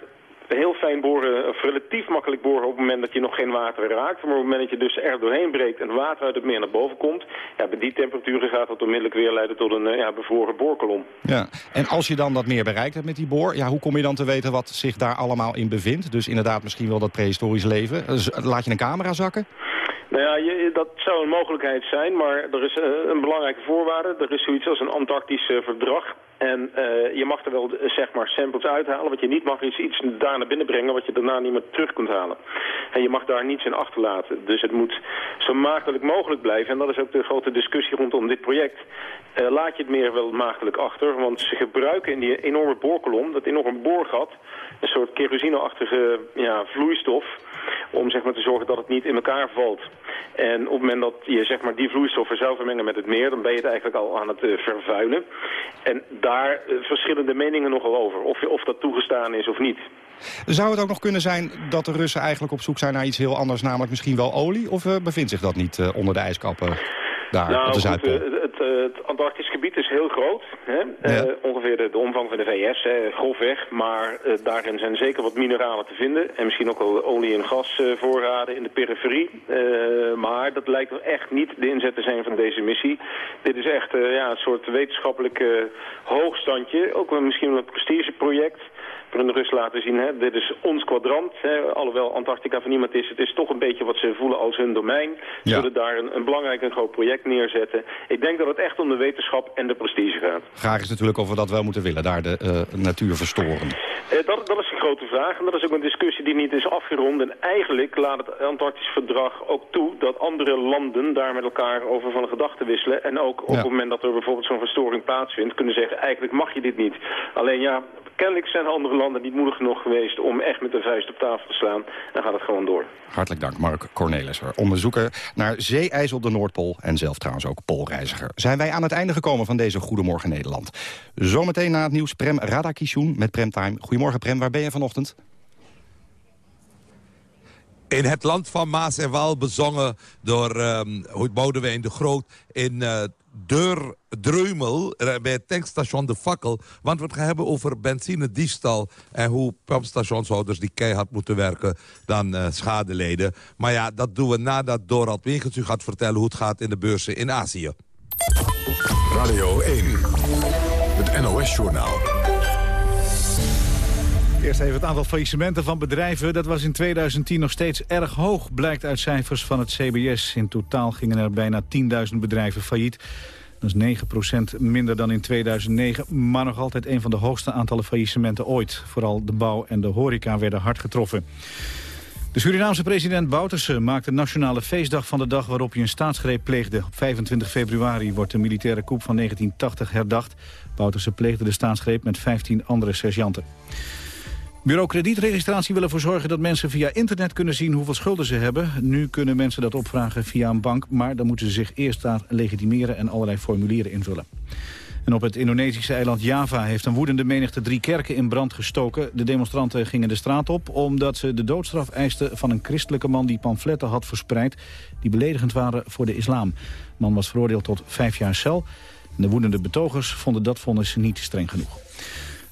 heel fijn boren, of relatief makkelijk boren op het moment dat je nog geen water raakt. Maar op het moment dat je dus er doorheen breekt en water uit het meer naar boven komt, ja, bij die temperaturen gaat dat onmiddellijk weer leiden tot een eh, ja, bevroren boorkolom. Ja. En als je dan dat meer bereikt hebt met die boor... Ja, hoe kom je dan te weten wat zich daar allemaal in bevindt? Dus inderdaad misschien wel dat prehistorisch leven. Eh, Laat je een camera zakken? Nou ja, je, dat zou een mogelijkheid zijn, maar er is eh, een belangrijke voorwaarde. Er is zoiets als een Antarctisch eh, verdrag. En eh, je mag er wel zeg maar samples uithalen. Wat je niet mag is iets daar naar binnen brengen wat je daarna niet meer terug kunt halen. En je mag daar niets in achterlaten. Dus het moet zo maagdelijk mogelijk blijven. En dat is ook de grote discussie rondom dit project. Eh, laat je het meer wel maagdelijk achter. Want ze gebruiken in die enorme boorkolom, dat enorme boorgat, een soort kerosineachtige ja, vloeistof om zeg maar, te zorgen dat het niet in elkaar valt. En op het moment dat je zeg maar, die vloeistoffen zou vermengen met het meer... dan ben je het eigenlijk al aan het eh, vervuilen. En eh, verschillen de meningen nogal over. Of, of dat toegestaan is of niet. Zou het ook nog kunnen zijn dat de Russen eigenlijk op zoek zijn naar iets heel anders... namelijk misschien wel olie? Of eh, bevindt zich dat niet eh, onder de ijskappen daar nou, op de goed, Zuidpool? eh, het, eh, het Antarctisch gebied is heel groot. Hè? Eh, ongeveer de, de omvang van de VS, hè, grofweg. Maar daarin zijn zeker wat mineralen te vinden. En misschien ook wel olie- en gasvoorraden in de periferie. Maar dat lijkt wel echt niet de inzet te zijn van deze missie. Dit is echt ja, een soort wetenschappelijk hoogstandje. Ook wel misschien wel een prestigeproject. De Russen laten zien, hè, dit is ons kwadrant. Hè, alhoewel Antarctica van niemand is, het is toch een beetje wat ze voelen als hun domein. Ze Ja. willen daar een, een belangrijk en groot project neerzetten. Ik denk dat het echt om de wetenschap en de prestige gaat. Vraag is natuurlijk of we dat wel moeten willen, daar de eh, natuur verstoren. Eh, dat, dat is een grote vraag en dat is ook een discussie die niet is afgerond. En eigenlijk laat het Antarctisch Verdrag ook toe dat andere landen daar met elkaar over van gedachten wisselen. En ook op Ja. het moment dat er bijvoorbeeld zo'n verstoring plaatsvindt, kunnen zeggen eigenlijk mag je dit niet. Alleen ja, Kennelijk zijn andere landen niet moedig genoeg geweest om echt met de vuist op tafel te slaan. En gaat het gewoon door. Hartelijk dank, Mark Cornelissen. Onderzoeker naar zeeijs op de Noordpool en zelf trouwens ook poolreiziger. Zijn wij aan het einde gekomen van deze Goedemorgen Nederland. Zometeen na het nieuws Prem Radakishun met Premtime. Goedemorgen Prem, waar ben je vanochtend? In het land van Maas en Waal bezongen door um, Boudewijn de Groot in uh, Deur Dreumel bij het tankstation De Fakkel. Want we gaan hebben over benzinediefstal... en hoe pumpstationshouders die keihard moeten werken dan uh, schade. Maar ja, dat doen we nadat Dorald Wegens u gaat vertellen... hoe het gaat in de beurzen in Azië. Radio 1, het NOS-journaal. Eerst even het aantal faillissementen van bedrijven. Dat was in 2010 nog steeds erg hoog, blijkt uit cijfers van het CBS. In totaal gingen er bijna 10.000 bedrijven failliet. Dat is 9% minder dan in 2009, maar nog altijd een van de hoogste aantallen faillissementen ooit. Vooral de bouw en de horeca werden hard getroffen. De Surinaamse president Bouterse maakt de nationale feestdag van de dag waarop hij een staatsgreep pleegde. Op 25 februari wordt de militaire coup van 1980 herdacht. Bouterse pleegde de staatsgreep met 15 andere sergeanten. Bureau kredietregistratie wil ervoor zorgen dat mensen via internet kunnen zien hoeveel schulden ze hebben. Nu kunnen mensen dat opvragen via een bank, maar dan moeten ze zich eerst daar legitimeren en allerlei formulieren invullen. En op het Indonesische eiland Java heeft een woedende menigte drie kerken in brand gestoken. De demonstranten gingen de straat op omdat ze de doodstraf eisten van een christelijke man die pamfletten had verspreid die beledigend waren voor de islam. De man was veroordeeld tot vijf jaar cel. De woedende betogers vonden dat vonnis niet streng genoeg.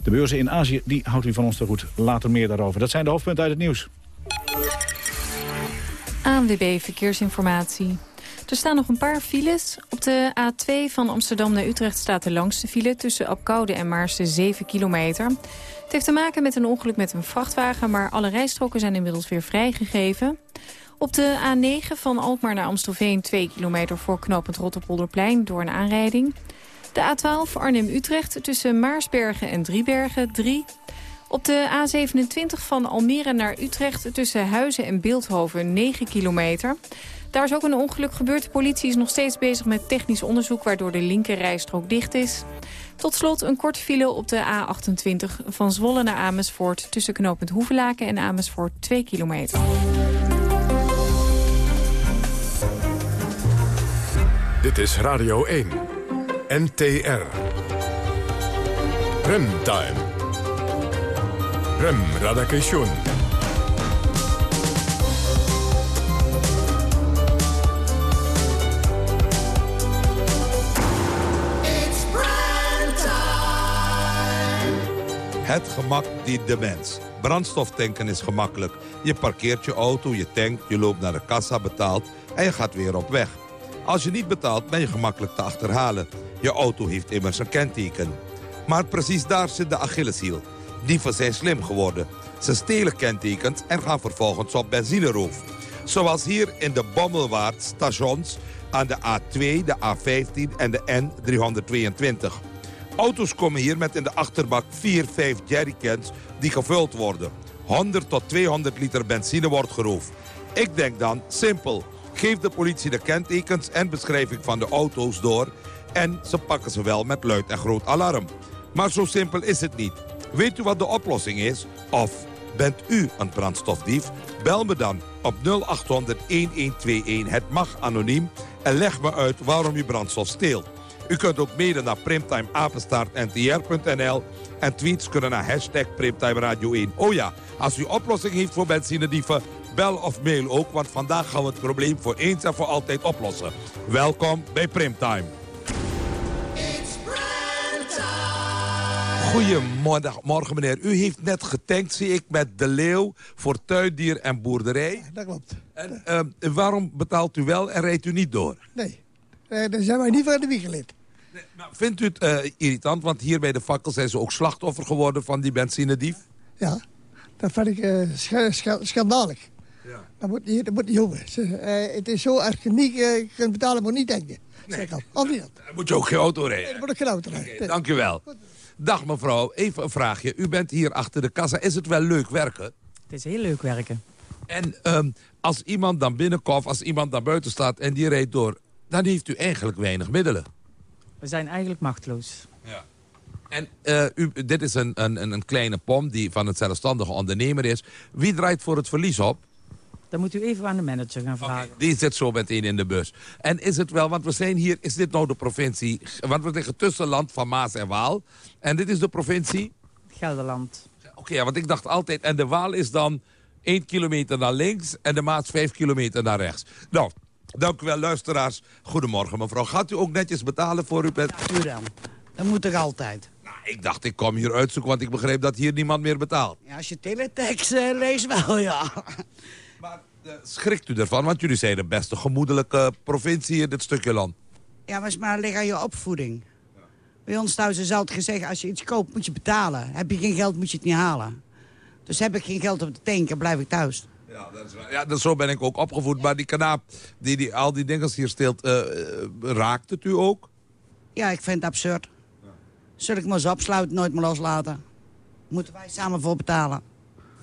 De beurzen in Azië, die houdt u van ons te goed. Later meer daarover. Dat zijn de hoofdpunten uit het nieuws. ANWB Verkeersinformatie. Er staan nog een paar files. Op de A2 van Amsterdam naar Utrecht staat de langste file... tussen Apkoude en Maarsen 7 kilometer. Het heeft te maken met een ongeluk met een vrachtwagen... maar alle rijstroken zijn inmiddels weer vrijgegeven. Op de A9 van Alkmaar naar Amstelveen 2 kilometer voor knooppunt Rotterpolderplein... door een aanrijding. De A12 Arnhem-Utrecht tussen Maarsbergen en Driebergen 3. Op de A27 van Almere naar Utrecht tussen Huizen en Beeldhoven 9 kilometer. Daar is ook een ongeluk gebeurd. De politie is nog steeds bezig met technisch onderzoek... waardoor de linkerrijstrook dicht is. Tot slot een korte file op de A28 van Zwolle naar Amersfoort... tussen knooppunt Hoevelaken en Amersfoort 2 kilometer. Dit is Radio 1. NTR. Remtime. Rem Radakation. Het gemak dient de mens. Brandstoftanken is gemakkelijk. Je parkeert je auto, je tankt, je loopt naar de kassa, betaalt en je gaat weer op weg. Als je niet betaalt ben je gemakkelijk te achterhalen. Je auto heeft immers een kenteken. Maar precies daar zit de Achilleshiel. Dieven zijn slim geworden. Ze stelen kentekens en gaan vervolgens op benzineroof. Zoals hier in de Bommelwaard stations aan de A2, de A15 en de N322. Auto's komen hier met in de achterbak 4, 5 jerrycans die gevuld worden. 100 tot 200 liter benzine wordt geroofd. Ik denk dan, simpel, geef de politie de kentekens en beschrijving van de auto's door... en ze pakken ze wel met luid en groot alarm. Maar zo simpel is het niet. Weet u wat de oplossing is? Of bent u een brandstofdief? Bel me dan op 0800-1121. Het mag anoniem. En leg me uit waarom u brandstof steelt. U kunt ook mede naar primtimeapenstaartntr.nl en tweets kunnen naar hashtag Primtime Radio 1. Oh ja, als u oplossing heeft voor benzinedieven, bel of mail ook... want vandaag gaan we het probleem voor eens en voor altijd oplossen. Welkom bij Primtime. Goedemorgen, meneer. U heeft net getankt, zie ik, met De Leeuw voor tuindier en boerderij. Dat klopt. En uh, waarom betaalt u wel en rijdt u niet door? Nee, uh, daar zijn wij niet voor de wieg geleerd. Nee, maar vindt u het uh, irritant? Want hier bij de fakkel zijn ze ook slachtoffer geworden van die benzinedief. Ja, dat vind ik uh, sch sch schandalig. Ja. Dat moet niet, dat moet niet hoeven. het is zo, als je niet kunt betalen, moet niet denken. Nee. Zeg al. Of niet? Dan moet je ook geen auto rijden. Nee, dan moet ik geen auto rijden. Okay, dank u wel. Dag mevrouw, even een vraagje. U bent hier achter de kassa. Is het wel leuk werken? Het is heel leuk werken. En um, als iemand dan binnenkomt, als iemand dan buiten staat en die rijdt door... dan heeft u eigenlijk weinig middelen. We zijn eigenlijk machteloos. Ja. En uh, u, dit is een, een, een kleine pom die van het zelfstandige ondernemer is. Wie draait voor het verlies op? Dan moet u even aan de manager gaan vragen. Okay, die zit zo meteen in de bus. En is het wel, want we zijn hier, is dit nou de provincie... want we liggen tussen land van Maas en Waal. En dit is de provincie? Gelderland. Oké, ja, want ik dacht altijd... en de Waal is dan 1 kilometer naar links... en de Maas 5 kilometer naar rechts. Nou, dank u wel, luisteraars. Goedemorgen, mevrouw. Gaat u ook netjes betalen voor uw pet? Ja, u dan. Dat moet er altijd. Nou, ik dacht, ik kom hier uitzoeken, want ik begreep dat hier niemand meer betaalt. Ja, als je teletext uh, leest wel, ja. Uh, schrikt u ervan? Want jullie zijn de beste gemoedelijke provincie in dit stukje land. Ja, maar het maar ligt aan je opvoeding. Bij ons thuis is altijd gezegd, als je iets koopt, moet je betalen. Heb je geen geld, moet je het niet halen. Dus heb ik geen geld op de tank, blijf ik thuis. Ja, dat is. Ja, dat, zo ben ik ook opgevoed. Maar die kanaap die, die al die dingen hier steelt, uh, raakt het u ook? Ja, ik vind het absurd. Zul ik maar eens opsluiten, nooit meer loslaten. Moeten wij samen voor betalen.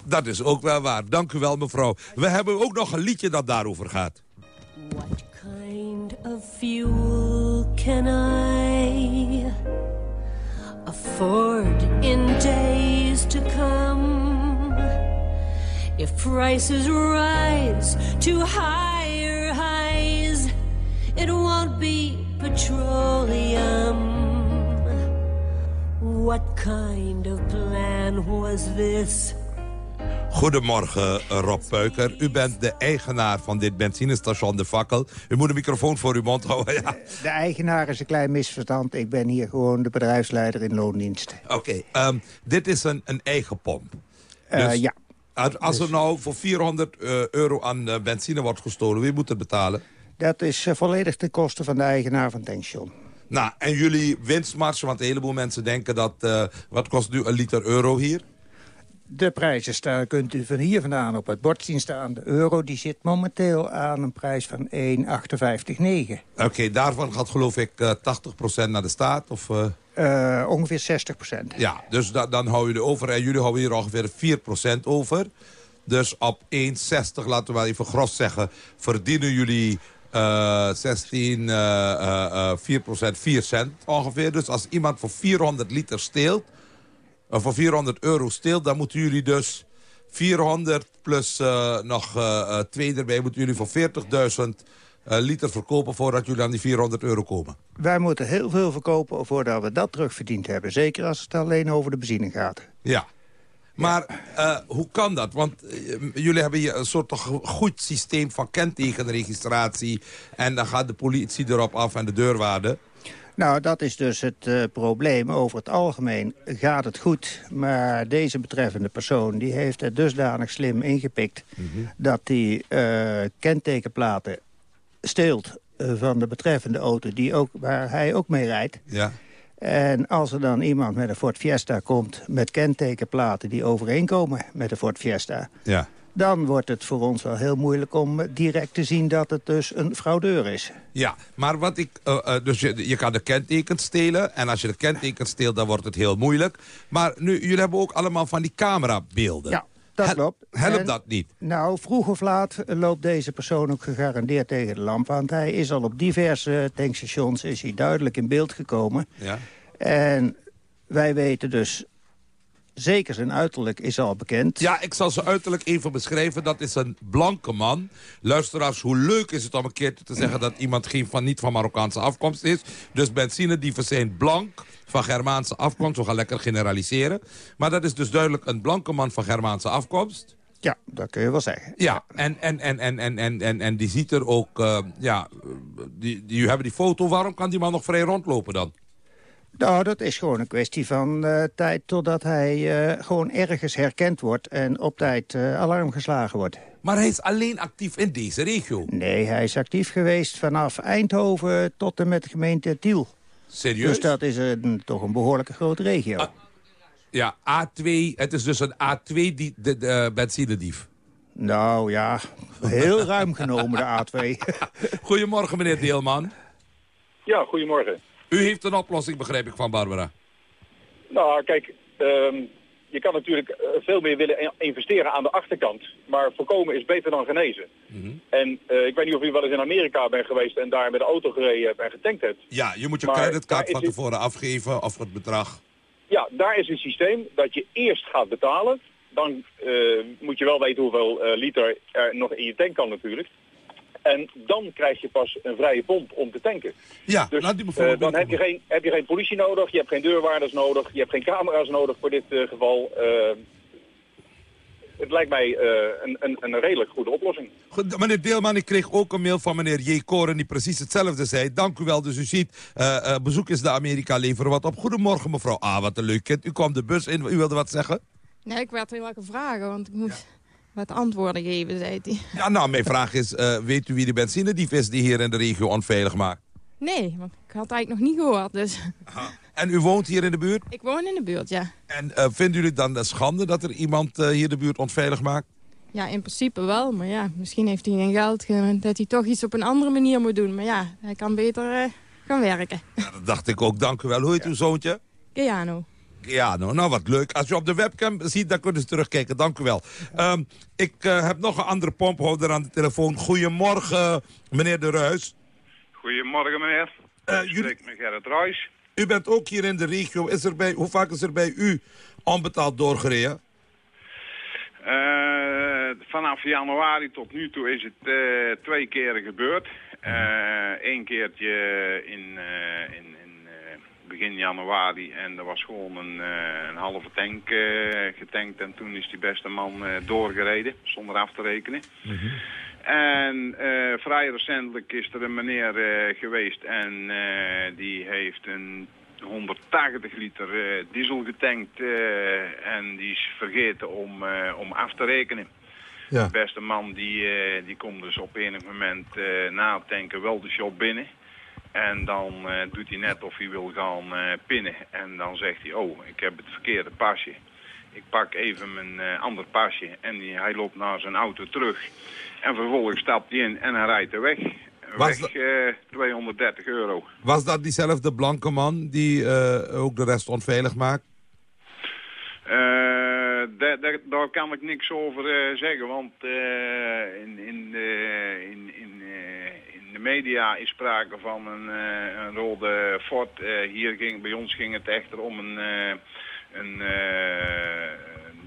Dat is ook wel waar. Dank u wel, mevrouw. We hebben ook nog een liedje dat daarover gaat. What kind of fuel can I afford in days to come? If prices rise to higher highs, it won't be petroleum. What kind of plan was this? Goedemorgen, Rob Peuker. U bent de eigenaar van dit benzinestation De Fakkel. U moet een microfoon voor uw mond houden, ja. De eigenaar is een klein misverstand. Ik ben hier gewoon de bedrijfsleider in loondienst. Oké, okay, um, dit is een, een eigen pomp. Uh, dus, ja. Als er nou voor 400 uh, euro aan uh, benzine wordt gestolen, wie moet het betalen? Dat is volledig ten koste van de eigenaar van tankstation. Nou, en jullie winstmarge, want een heleboel mensen denken dat... wat kost nu een liter euro hier? De prijzen staan, kunt u van hier vandaan op het bord zien staan. De euro die zit momenteel aan een prijs van 1,58,9. Oké, okay, daarvan gaat geloof ik uh, 80% naar de staat? Of, uh... Uh, ongeveer 60%. Ja, dus da dan hou je er over. En jullie houden hier ongeveer 4% over. Dus op 1,60, laten we maar even gros zeggen... verdienen jullie uh, 16, uh, 4%, 4 cent ongeveer. Dus als iemand voor 400 liter steelt uh, voor 400 euro steelt, dan moeten jullie dus 400 plus uh, nog uh, twee erbij... moeten jullie voor 40.000 liter verkopen voordat jullie aan die 400 euro komen. Wij moeten heel veel verkopen voordat we dat terugverdiend hebben. Zeker als het alleen over de benzine gaat. Ja. Maar hoe kan dat? Want jullie hebben hier een soort goed systeem van kentekenregistratie... en dan gaat de politie erop af en de deurwaarde. Nou, dat is dus het uh, probleem. Over het algemeen gaat het goed. Maar deze betreffende persoon die heeft het dusdanig slim ingepikt... Mm -hmm. dat hij uh, kentekenplaten steelt uh, van de betreffende auto... Die ook, waar hij ook mee rijdt. Ja. En als er dan iemand met een Ford Fiesta komt... met kentekenplaten die overeenkomen met de Ford Fiesta... Ja dan wordt het voor ons wel heel moeilijk om direct te zien dat het dus een fraudeur is. Ja, maar wat ik... Uh, uh, dus je, je kan de kentekens stelen. En als je de kentekens steelt, dan wordt het heel moeilijk. Maar nu, jullie hebben ook allemaal van die camerabeelden. Ja. Dat Hel klopt. Helpt en, dat niet? Nou, vroeg of laat loopt deze persoon ook gegarandeerd tegen de lamp. Want hij is al op diverse tankstations is hij duidelijk in beeld gekomen. Ja. En wij weten dus Zeker zijn uiterlijk is al bekend. Ja, ik zal zijn uiterlijk even beschrijven. Dat is een blanke man. Luisteraars, hoe leuk is het om een keer te zeggen... dat iemand geen van, niet van Marokkaanse afkomst is. Dus benzinedieven zijn blank van Germaanse afkomst. We gaan lekker generaliseren. Maar dat is dus duidelijk een blanke man van Germaanse afkomst. Ja, dat kun je wel zeggen. Ja, en, en, en, en, en, en, en, en die ziet er ook... Uh, ja, die, die, hebben die foto. Waarom kan die man nog vrij rondlopen dan? Nou, dat is gewoon een kwestie van uh, tijd totdat hij uh, gewoon ergens herkend wordt... en op tijd uh, alarm geslagen wordt. Maar hij is alleen actief in deze regio? Nee, hij is actief geweest vanaf Eindhoven tot en met de gemeente Tiel. Serieus? Dus dat is een, toch een behoorlijke grote regio. Ah, ja, A2, het is dus een A2 die, de, de benzinedief. Nou ja, heel ruim genomen de A2. <laughs> Goedemorgen meneer Deelman. Ja, goedemorgen. U heeft een oplossing, begreep ik van Barbara. Nou, kijk, um, je kan natuurlijk eh, veel meer willen investeren aan de achterkant. Maar voorkomen is beter dan genezen. Mm -hmm. En uh, ik weet niet of u wel eens in Amerika bent geweest en daar met de auto gereden hebt en getankt hebt. Ja, je moet je creditcard van tevoren afgeven of het bedrag. Ja, daar is een systeem dat je eerst gaat betalen. Dan eh, moet je wel weten hoeveel eh, liter er nog in je tank kan natuurlijk. En dan krijg je pas een vrije pomp om te tanken. Ja, dus, laat die bijvoorbeeld eh, dan heb je, geen, heb je geen politie nodig, je hebt geen deurwaarders nodig, je hebt geen camera's nodig voor dit eh, geval. Eh, het lijkt mij eh, een, een, een redelijk goede oplossing. Goed, meneer Deelman, ik kreeg ook een mail van meneer J. Koren... die precies hetzelfde zei. Dank u wel. Dus u ziet, eh, eh, bezoek is de Amerika leveren wat op. Goedemorgen, mevrouw. Ah, wat een leuk kind. U kwam de bus in. U wilde wat zeggen? Nee, ik werd heel erg gevraagd, want ik moest wat antwoorden geven, zei hij. <laughs> Ja, nou, mijn vraag is... eh, weet u wie de benzinedief is die hier in de regio onveilig maakt? Nee, want ik had het eigenlijk nog niet gehoord, dus... En u woont hier in de buurt? Ik woon in de buurt, ja. En eh, vinden jullie het dan een schande dat er iemand eh, hier de buurt onveilig maakt? Ja, in principe wel, maar ja, misschien heeft hij geen geld... ge- dat hij toch iets op een andere manier moet doen. Maar ja, hij kan beter gaan werken. Dat dacht ik ook. Dank u wel. Hoe heet uw zoontje? Keanu. Ja, nou, nou wat leuk. Als je op de webcam ziet, dan kunnen ze terugkijken. Dank u wel. Ehm, ik eh, heb nog een andere pomphouder aan de telefoon. Goedemorgen, meneer De Ruis. Goedemorgen meneer. Uh, ik spreek met Gerrit Ruijs. U bent ook hier in de regio. Is er bij, hoe vaak is er bij u onbetaald doorgereden? Uh, vanaf januari tot nu toe is het uh, twee keren gebeurd. Eén keertje in, in, in begin januari en er was gewoon een, een halve tank getankt. En toen is die beste man doorgereden, zonder af te rekenen. Mm -hmm. En uh, vrij recentelijk is er een meneer uh, geweest en uh, die heeft een 180 liter diesel getankt en die is vergeten om, om af te rekenen. Ja. De beste man die, die komt dus op enig moment na het tanken wel de shop binnen. En dan doet hij net of hij wil gaan pinnen. En dan zegt hij, oh, ik heb het verkeerde pasje. Ik pak even mijn ander pasje en die, hij loopt naar zijn auto terug. En vervolgens stapt hij in en hij rijdt er weg. Was weg uh, 230 euro. Was dat diezelfde blanke man die ook de rest onveilig maakt? Daar, daar, daar kan ik niks over zeggen, want in, in, in, in, media is sprake van een, een rode Ford. hier ging, bij ons ging het echter om een, een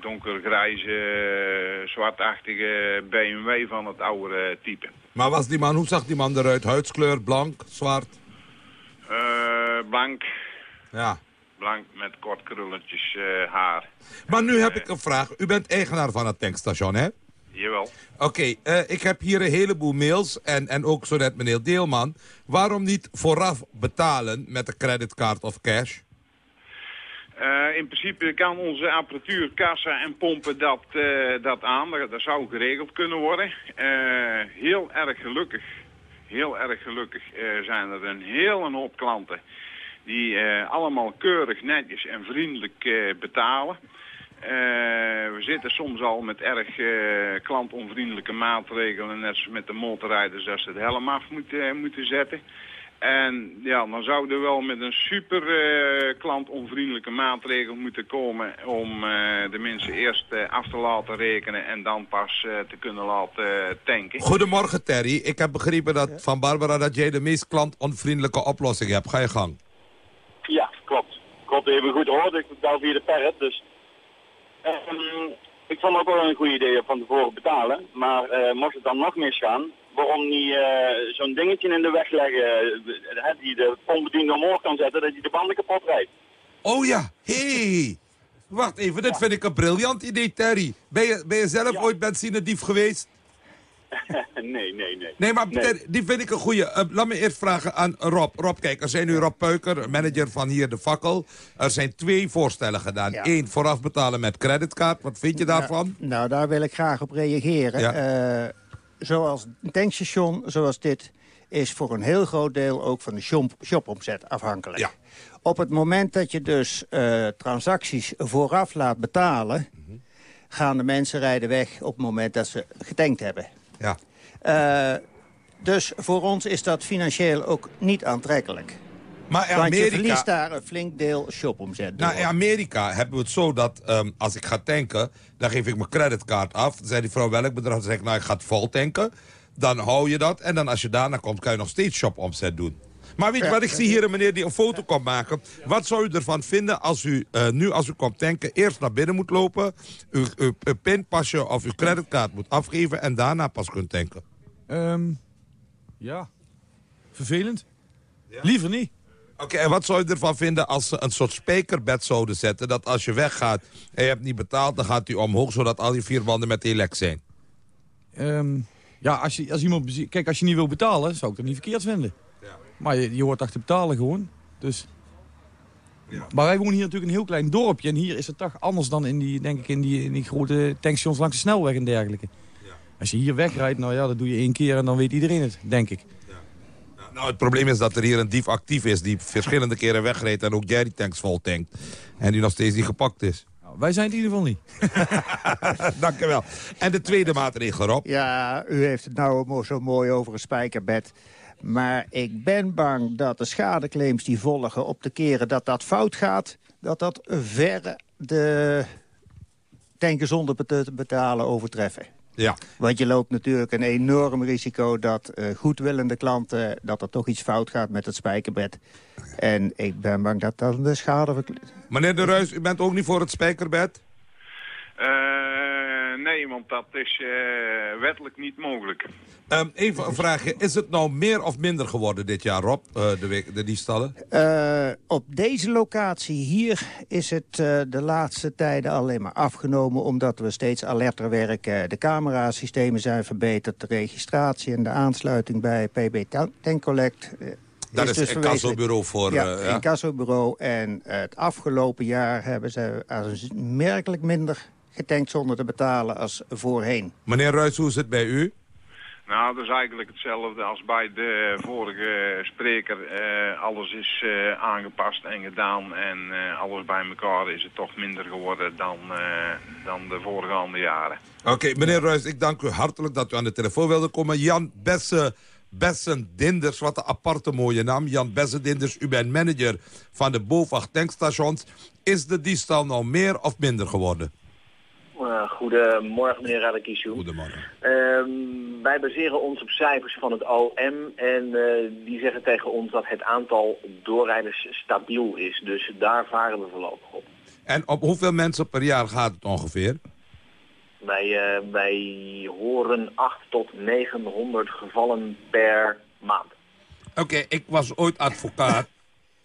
donkergrijze, zwartachtige BMW van het oude type. Maar was die man, hoe zag die man eruit? Huidskleur, blank, zwart? Uh, blank. Ja. Blank met kort krulletjes uh, haar. Maar nu heb ik een vraag. U bent eigenaar van het tankstation, hè? Jawel. Oké, okay, uh, ik heb hier een heleboel mails en, en ook zo net meneer Deelman. Waarom niet vooraf betalen met een creditcard of cash? Uh, in principe kan onze apparatuur, kassa en pompen dat, uh, dat aan. Dat, zou geregeld kunnen worden. Heel erg gelukkig, heel erg gelukkig zijn er een hele hoop klanten die allemaal keurig, netjes en vriendelijk betalen. We zitten soms al met erg klantonvriendelijke maatregelen, net zoals met de motorrijders, dat ze het helm af moeten, moeten zetten. En ja, dan zou er wel met een super uh, klantonvriendelijke maatregel moeten komen om uh, de mensen eerst uh, af te laten rekenen en dan pas te kunnen laten tanken. Goedemorgen Terry, ik heb begrepen dat van Barbara dat jij de meest klantonvriendelijke oplossing hebt. Ga je gang. Ja, klopt. Klopt, even goed gehoord. Ik bel via de perret, dus... Um, ik vond ook wel een goed idee van tevoren betalen, maar mocht het dan nog misgaan, waarom niet uh, zo'n dingetje in de weg leggen, uh, die de pompbediende omhoog kan zetten, dat hij de banden kapot rijdt. Oh ja, hey. Wacht even, dit ja. vind ik een briljant idee, Terry. Ben je, ben je zelf ja. ooit benzinedief geweest? <laughs> nee, nee, nee. Nee, maar nee. die vind ik een goeie. Uh, laat me eerst vragen aan Rob. Rob, kijk, er zijn nu Rob Peuker, manager van hier de Fakkel. Er zijn twee voorstellen gedaan. Ja. Eén, vooraf betalen met creditcard. Wat vind je daarvan? Nou, nou daar wil ik graag op reageren. Ja zoals een tankstation zoals dit is voor een heel groot deel ook van de shop, shopomzet afhankelijk. Ja. Op het moment dat je dus uh, transacties vooraf laat betalen... Mm -hmm. gaan de mensen rijden weg op het moment dat ze getankt hebben. Ja. Uh, dus voor ons is dat financieel ook niet aantrekkelijk. Maar in Want Amerika... je verliest daar een flink deel shopomzet door. Nou, in Amerika hebben we het zo dat um, als ik ga tanken... dan geef ik mijn creditcard af. Dan zei die vrouw welk bedrag? Dan zeg ik, nou, ik ga het vol tanken. Dan hou je dat. En dan als je daarna komt, kan je nog steeds shopomzet doen. Maar weet je wat, ik zie hier een meneer die een foto komt maken. Wat zou u ervan vinden als u eh, nu, als u komt tanken... eerst naar binnen moet lopen, uw, uw, uw pinpasje of uw creditcard moet afgeven... en daarna pas kunt tanken? Ehm, ja, vervelend. Liever niet. Oké, en wat zou je ervan vinden als ze een soort spijkerbed zouden zetten... dat als je weggaat en je hebt niet betaald, dan gaat hij omhoog... zodat al die vier banden met lek zijn? Ehm, ja, als, je, als iemand... Kijk, als je niet wil betalen, zou ik dat niet verkeerd vinden. Maar je, je hoort toch te betalen gewoon. Dus... Maar wij wonen hier natuurlijk een heel klein dorpje. En hier is het toch anders dan in die, denk ik, in die, in die grote tankstations langs de snelweg en dergelijke. Als je hier wegrijdt, nou ja, dat doe je één keer en dan weet iedereen het, denk ik. Nou, het probleem is dat er hier een dief actief is... die verschillende keren wegreed en ook Jerry tanks vol tankt. En die nog steeds niet gepakt is. wij zijn het in ieder geval niet. <laughs> Dank u wel. En de tweede maatregel, Rob? Ja, u heeft het nou zo mooi over een spijkerbed. Maar ik ben bang dat de schadeclaims die volgen op de keren dat dat fout gaat... dat dat verre de tanken zonder bet- betalen overtreffen. Ja. Want je loopt natuurlijk een enorm risico dat eh, goedwillende klanten... dat er toch iets fout gaat met het spijkerbed. En ik ben bang dat dan de schade... Meneer De Ruis, u bent ook niet voor het spijkerbed? Eh, nee, want dat is eh, wettelijk niet mogelijk. Ehm, even een vraagje. Is het nou meer of minder geworden dit jaar, Rob, eh, de, week, de diefstallen? Eh, op deze locatie hier is het eh, de laatste tijden alleen maar afgenomen... omdat we steeds alerter werken. De camerasystemen zijn verbeterd. De registratie en de aansluiting bij PB Tan- Tank Collect... eh, Dat is dus een incassobureau voor, Ja, eh, ja. incassobureau. En het afgelopen jaar hebben ze aanmerkelijk minder getankt zonder te betalen als voorheen. Meneer Ruijs, hoe is het bij u? Nou, dat is eigenlijk hetzelfde als bij de vorige spreker. Eh, alles is eh, aangepast en gedaan en eh, alles bij elkaar is het toch minder geworden dan, eh, dan de voorgaande jaren. Oké, meneer Ruijs, ik dank u hartelijk dat u aan de telefoon wilde komen. Jan Besse, Bessen Dinders, wat een aparte mooie naam. Jan Bessen Dinders, u bent manager van de BOVAG tankstations. Is de diefstal nou meer of minder geworden? Uh, goedemorgen, meneer Radakishu. Goedemorgen. Ehm, wij baseren ons op cijfers van het OM en eh, die zeggen tegen ons dat het aantal doorrijders stabiel is. Dus daar varen we voorlopig op. En op hoeveel mensen per jaar gaat het ongeveer? Wij, eh, wij horen 8 tot 900 gevallen per maand. Oké, ik was ooit advocaat.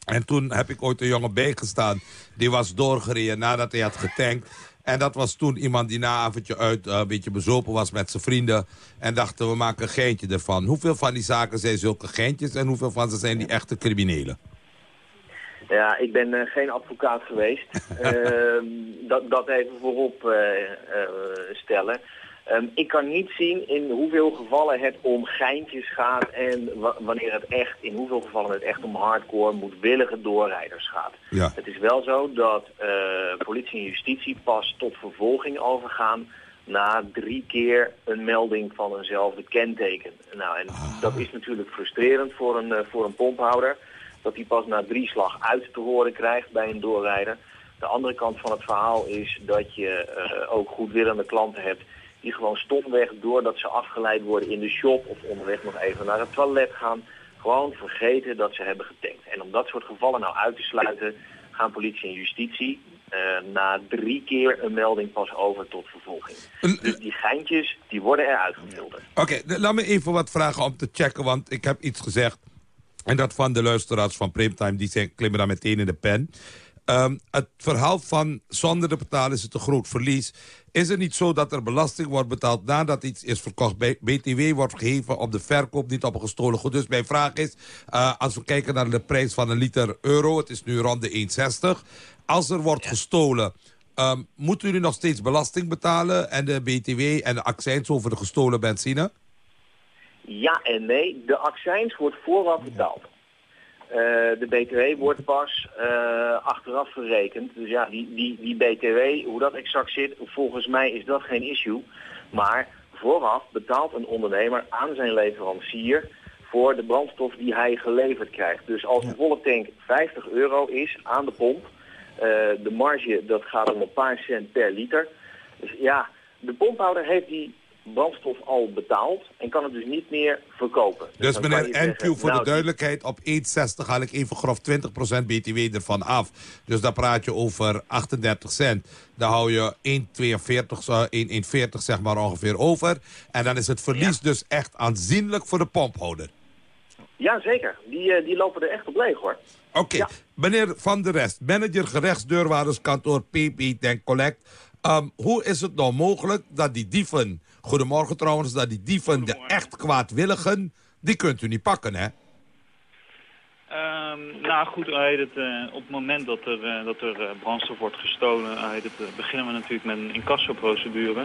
En toen heb ik ooit een jongen bijgestaan. Die was doorgereden nadat hij had getankt. En dat was toen iemand die na avondje uit eh, een beetje bezopen was met zijn vrienden. En dachten, we maken een geintje ervan. Hoeveel van die zaken zijn zulke geintjes en hoeveel van ze zijn die echte criminelen? Ja, ik ben eh, geen advocaat geweest. <laughs> Ehm, dat, dat even voorop eh, stellen. Ehm, ik kan niet zien in hoeveel gevallen het om geintjes gaat en wa- wanneer het echt, in hoeveel gevallen het echt om hardcore, moedwillige doorrijders gaat. Ja. Het is wel zo dat eh, politie en justitie pas tot vervolging overgaan na drie keer een melding van eenzelfde kenteken. Nou, en dat is natuurlijk frustrerend voor een, eh, voor een pomphouder, dat hij pas na drie slag uit te horen krijgt bij een doorrijder. De andere kant van het verhaal is dat je eh, ook goedwillende klanten hebt die gewoon stomweg, doordat ze afgeleid worden in de shop of onderweg nog even naar het toilet gaan, gewoon vergeten dat ze hebben getankt. En om dat soort gevallen nou uit te sluiten, gaan politie en justitie eh, na drie keer een melding pas over tot vervolging. Dus die geintjes, die worden eruit gefilterd. Oké, laat me even wat vragen om te checken, want ik heb iets gezegd. En dat van de luisteraars van Primetime, die zijn, klimmen dan meteen in de pen. Ehm, het verhaal van zonder te betalen is het een groot verlies. Is het niet zo dat er belasting wordt betaald nadat iets is verkocht? BTW wordt gegeven op de verkoop, niet op een gestolen goed. Dus mijn vraag is, eh, als we kijken naar de prijs van een liter euro... het is nu rond de 1,60. Als er wordt gestolen, ehm, moeten jullie nog steeds belasting betalen... en de BTW en de accijns over de gestolen benzine? Ja en nee, de accijns wordt vooraf betaald. Eh, de BTW wordt pas eh, achteraf verrekend. Dus ja, die, die, die BTW, hoe dat exact zit, volgens mij is dat geen issue. Maar vooraf betaalt een ondernemer aan zijn leverancier voor de brandstof die hij geleverd krijgt. Dus als een volle tank 50 euro is aan de pomp, eh, de marge dat gaat om een paar cent per liter. Dus ja, de pomphouder heeft die brandstof al betaald en kan het dus niet meer verkopen. Dus kan meneer zeggen, voor de nou, duidelijkheid, op 1,60 haal ik even grof 20% BTW ervan af. Dus dan praat je over 38 cent. Dan hou je 1,42, zo, 1,40 zeg maar ongeveer over. En dan is het verlies dus echt aanzienlijk voor de pomphouder. Ja, zeker. Die, eh, die lopen er echt op leeg, hoor. Oké, meneer Van der Rest, manager gerechtsdeurwaarderskantoor PP Tank Collect. Ehm, hoe is het nou mogelijk dat die dieven, goedemorgen trouwens, dat die dieven, de echt kwaadwilligen, die kunt u niet pakken, hè? Ehm, nou goed, heet het, eh, op het moment dat er, eh, dat er eh, brandstof wordt gestolen, het, eh, beginnen we natuurlijk met een incassoprocedure.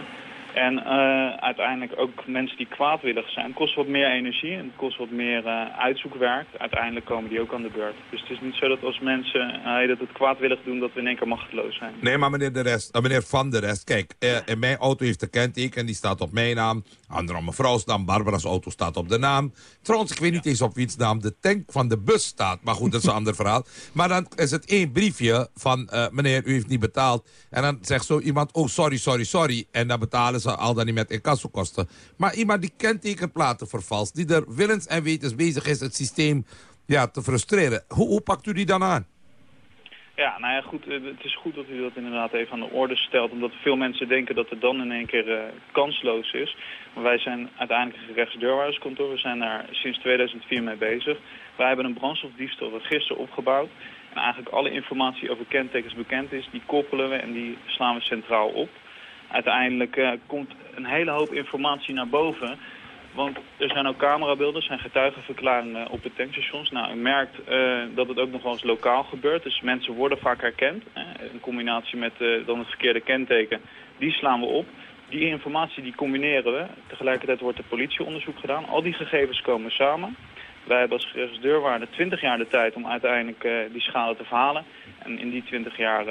En eh, uiteindelijk ook mensen die kwaadwillig zijn. Het kost wat meer energie en het kost wat meer eh, uitzoekwerk. Uiteindelijk komen die ook aan de beurt. Dus het is niet zo dat als mensen eh, dat het kwaadwillig doen, dat we in één keer machteloos zijn. Nee, maar meneer, de rest, meneer Van der Rest, kijk, eh, in mijn auto heeft de kenteken, die staat op mijn naam. Andere op mevrouw's naam, Barbara's auto staat op de naam. Trouwens, ik weet niet eens op wiens naam de tank van de bus staat. Maar goed, dat is een <laughs> ander verhaal. Maar dan is het één briefje van, eh, meneer, u heeft niet betaald. En dan zegt zo iemand, oh, sorry, sorry, sorry. En dan betalen ze al dan niet met incassokosten. Maar iemand die kentekenplaten vervalst, die er willens en wetens bezig is het systeem ja, te frustreren. Hoe, pakt u die dan aan? Ja, nou ja, goed. eh, Het is goed dat u dat inderdaad even aan de orde stelt. Omdat veel mensen denken dat het dan in één keer eh, kansloos is. Maar wij zijn uiteindelijk een gerechtsdeurwaarderskantoor. We zijn daar sinds 2004 mee bezig. Wij hebben een brandstofdiefstalregister opgebouwd. En eigenlijk alle informatie over kentekens bekend is, die koppelen we en die slaan we centraal op. Uiteindelijk eh, komt een hele hoop informatie naar boven. Want er zijn ook camerabeelden, er zijn getuigenverklaringen op de tankstations. Nou, u merkt eh, dat het ook nog wel eens lokaal gebeurt. Dus mensen worden vaak herkend. eh, in combinatie met eh, dan het verkeerde kenteken. Die slaan we op. Die informatie die combineren we. Tegelijkertijd wordt er politieonderzoek gedaan. Al die gegevens komen samen. Wij hebben als gerechtsdeurwaarde 20 jaar de tijd om uiteindelijk die schade te verhalen. En in die 20 jaar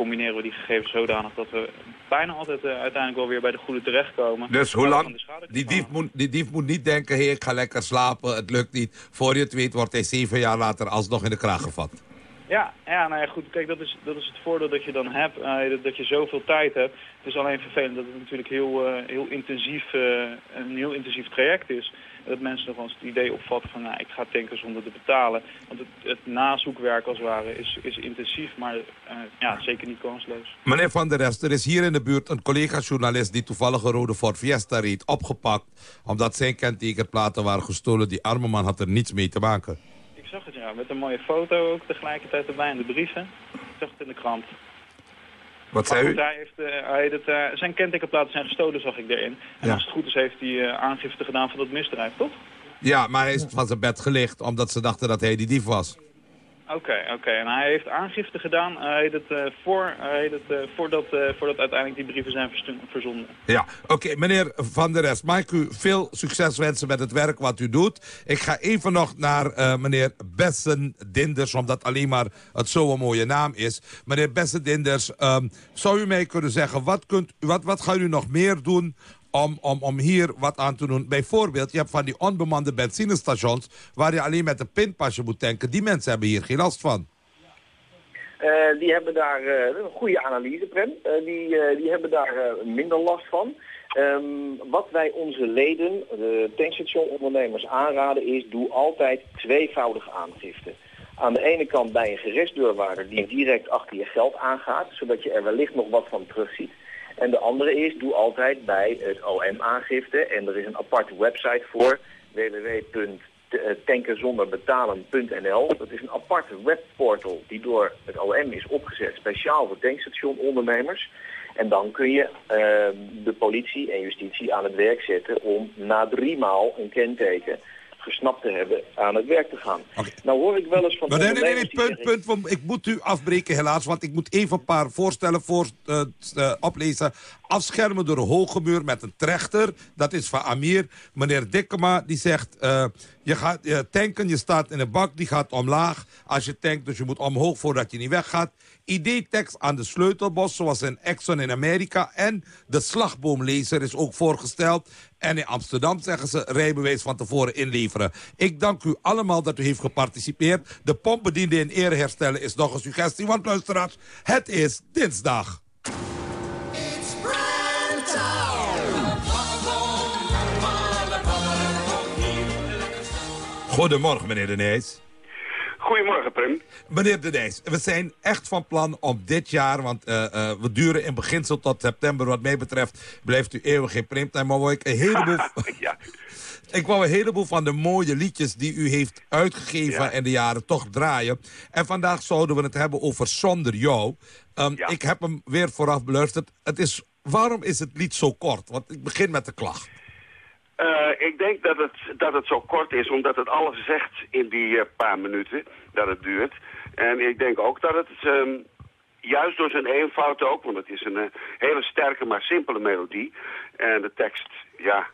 combineren we die gegevens zodanig dat we bijna altijd eh, uiteindelijk wel weer bij de goede terechtkomen. Dus hoe lang? Die dief, moet, die dief moet niet denken, hey, ik ga lekker slapen, het lukt niet. Voor je het weet wordt hij zeven jaar later alsnog in de kraag gevat. Ja, ja, nou ja, goed. Kijk, dat is, dat is het voordeel dat je dan hebt, eh, dat, je zoveel tijd hebt. Het is alleen vervelend dat het natuurlijk heel, eh, heel intensief, een heel intensief traject is. Dat mensen nog eens het idee opvatten van, nou, ik ga tanken zonder te betalen. Want het, het nazoekwerk als het ware is, is intensief, maar eh, ja, zeker niet kansloos. Meneer Van der Rest, er is hier in de buurt een collega-journalist... die toevallig een rode Ford Fiesta reed, opgepakt... omdat zijn kentekenplaten waren gestolen. Die arme man had er niets mee te maken. Ik zag het, ja, met een mooie foto ook tegelijkertijd erbij in de brieven. Ik zag het in de krant. Wat zei u? hij heeft, eh, hij heeft, eh, zijn kentekenplaten zijn gestolen, zag ik erin. En Ja. als het goed is, heeft hij eh, aangifte gedaan van dat misdrijf, toch? Ja, maar hij is van zijn bed gelicht... omdat ze dachten dat hij die dief was. Oké, oké. En hij heeft aangifte gedaan uh, het, uh, voor, uh, het, uh, voordat, voordat uiteindelijk die brieven zijn verzonden. Ja, oké. Meneer Van der Rest, mag ik u veel succes wensen met het werk wat u doet. Ik ga even nog naar meneer Bessen Dinders, omdat alleen maar het zo'n mooie naam is. Meneer Bessen Dinders, um, zou u mij kunnen zeggen, wat, kunt, wat, wat gaat u nog meer doen om, om, om hier wat aan te doen. Bijvoorbeeld, je hebt van die onbemande benzinestations... waar je alleen met een pinpasje moet tanken. Die mensen hebben hier geen last van. Uh, die hebben daar uh, een goede analyse, Prem. Uh, die, die hebben daar minder last van. Um, wat wij onze leden, de tankstationondernemers, aanraden is... doe altijd tweevoudige aangifte. Aan de ene kant bij een gerechtsdeurwaarder die direct achter je geld aangaat... zodat je er wellicht nog wat van terugziet. En de andere is, doe altijd bij het OM-aangifte. En er is een aparte website voor, www.tankenzonderbetalen.nl. Dat is een aparte webportal die door het OM is opgezet, speciaal voor tankstationondernemers. En dan kun je uh, de politie en justitie aan het werk zetten om na drie maal een kenteken gesnapt te hebben aan het werk te gaan. Okay. Nou hoor ik wel eens van... Maar nee, nee, nee, punt, punt. Ik moet u afbreken helaas, want ik moet even een paar voorstellen voor, uh, uh, oplezen. Afschermen door een hoge muur met een trechter. Dat is van Amir. Meneer Dikkema, die zegt... Uh, je gaat tanken, je staat in een bak, die gaat omlaag. Als je tankt, dus je moet omhoog voordat je niet weggaat. ID-tekst aan de sleutelbos, zoals in Exxon in Amerika. En de slagboomlezer is ook voorgesteld. En in Amsterdam zeggen ze rijbewijs van tevoren inleveren. Ik dank u allemaal dat u heeft geparticipeerd. De pompbediende in ere herstellen is nog een suggestie. Want luisteraars, het is dinsdag. Goedemorgen, meneer De Nees. Goedemorgen, Prim. Meneer De Nees, we zijn echt van plan om dit jaar... want uh, uh, we duren in beginsel tot september. Wat mij betreft blijft u eeuwig geen primtime. Maar wil ik een heleboel... <laughs> ja. Ik wou een heleboel van de mooie liedjes die u heeft uitgegeven Ja. in de jaren toch draaien. En vandaag zouden we het hebben over Zonder Jou. Um, Ik heb hem weer vooraf beluisterd. Het is, waarom is het lied zo kort? Want ik begin met de klacht. Uh, ik denk dat het, dat het zo kort is, omdat het alles zegt in die uh, paar minuten dat het duurt. En ik denk ook dat het, um, juist door zijn eenvoud ook, want het is een uh, hele sterke maar simpele melodie. En de tekst, ja,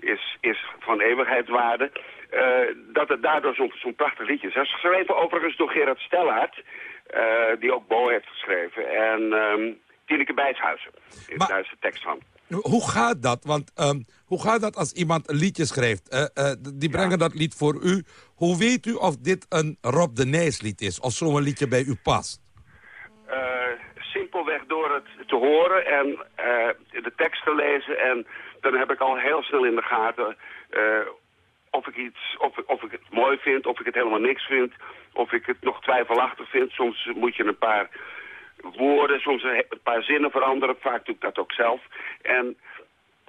is, is van eeuwigheidswaarde. dat het daardoor zo'n zo prachtig liedje is. Hij is geschreven overigens door Gerard Stellaert, die ook Bo heeft geschreven. En um, Tineke Bijshuizen, Maar... daar is de tekst van. Hoe gaat dat? Want um, hoe gaat dat als iemand een liedje schrijft? Uh, uh, die brengen ja. dat lied voor u. Hoe weet u of dit een Rob de Nijs lied is? Of zo'n liedje bij u past? Uh, simpelweg door het te horen en de tekst te lezen. En dan heb ik al heel snel in de gaten of ik iets, of, of ik het mooi vind, of ik het helemaal niks vind. Of ik het nog twijfelachtig vind. Soms moet je een paar woorden, soms een paar zinnen veranderen. Vaak doe ik dat ook zelf. En,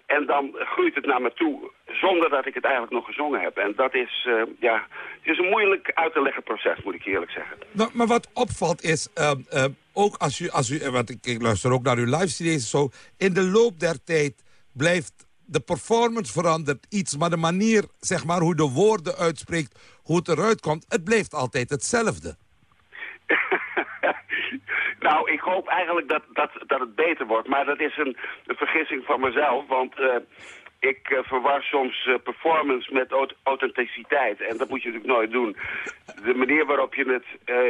en dan groeit het naar me toe zonder dat ik het eigenlijk nog gezongen heb. En dat is, uh, ja, het is een moeilijk uit te leggen proces, moet ik eerlijk zeggen. Nou, maar wat opvalt is, uh, uh, ook als u, als u want ik, ik luister ook naar uw live-cd's zo... in de loop der tijd blijft de performance verandert iets... maar de manier, zeg maar, hoe de woorden uitspreekt, hoe het eruit komt... het blijft altijd hetzelfde. <laughs> Nou, ik hoop eigenlijk dat, dat, dat het beter wordt. Maar dat is een, een vergissing van mezelf. Want uh, ik uh, verwar soms uh, performance met aut authenticiteit. En dat moet je natuurlijk nooit doen. De manier waarop je het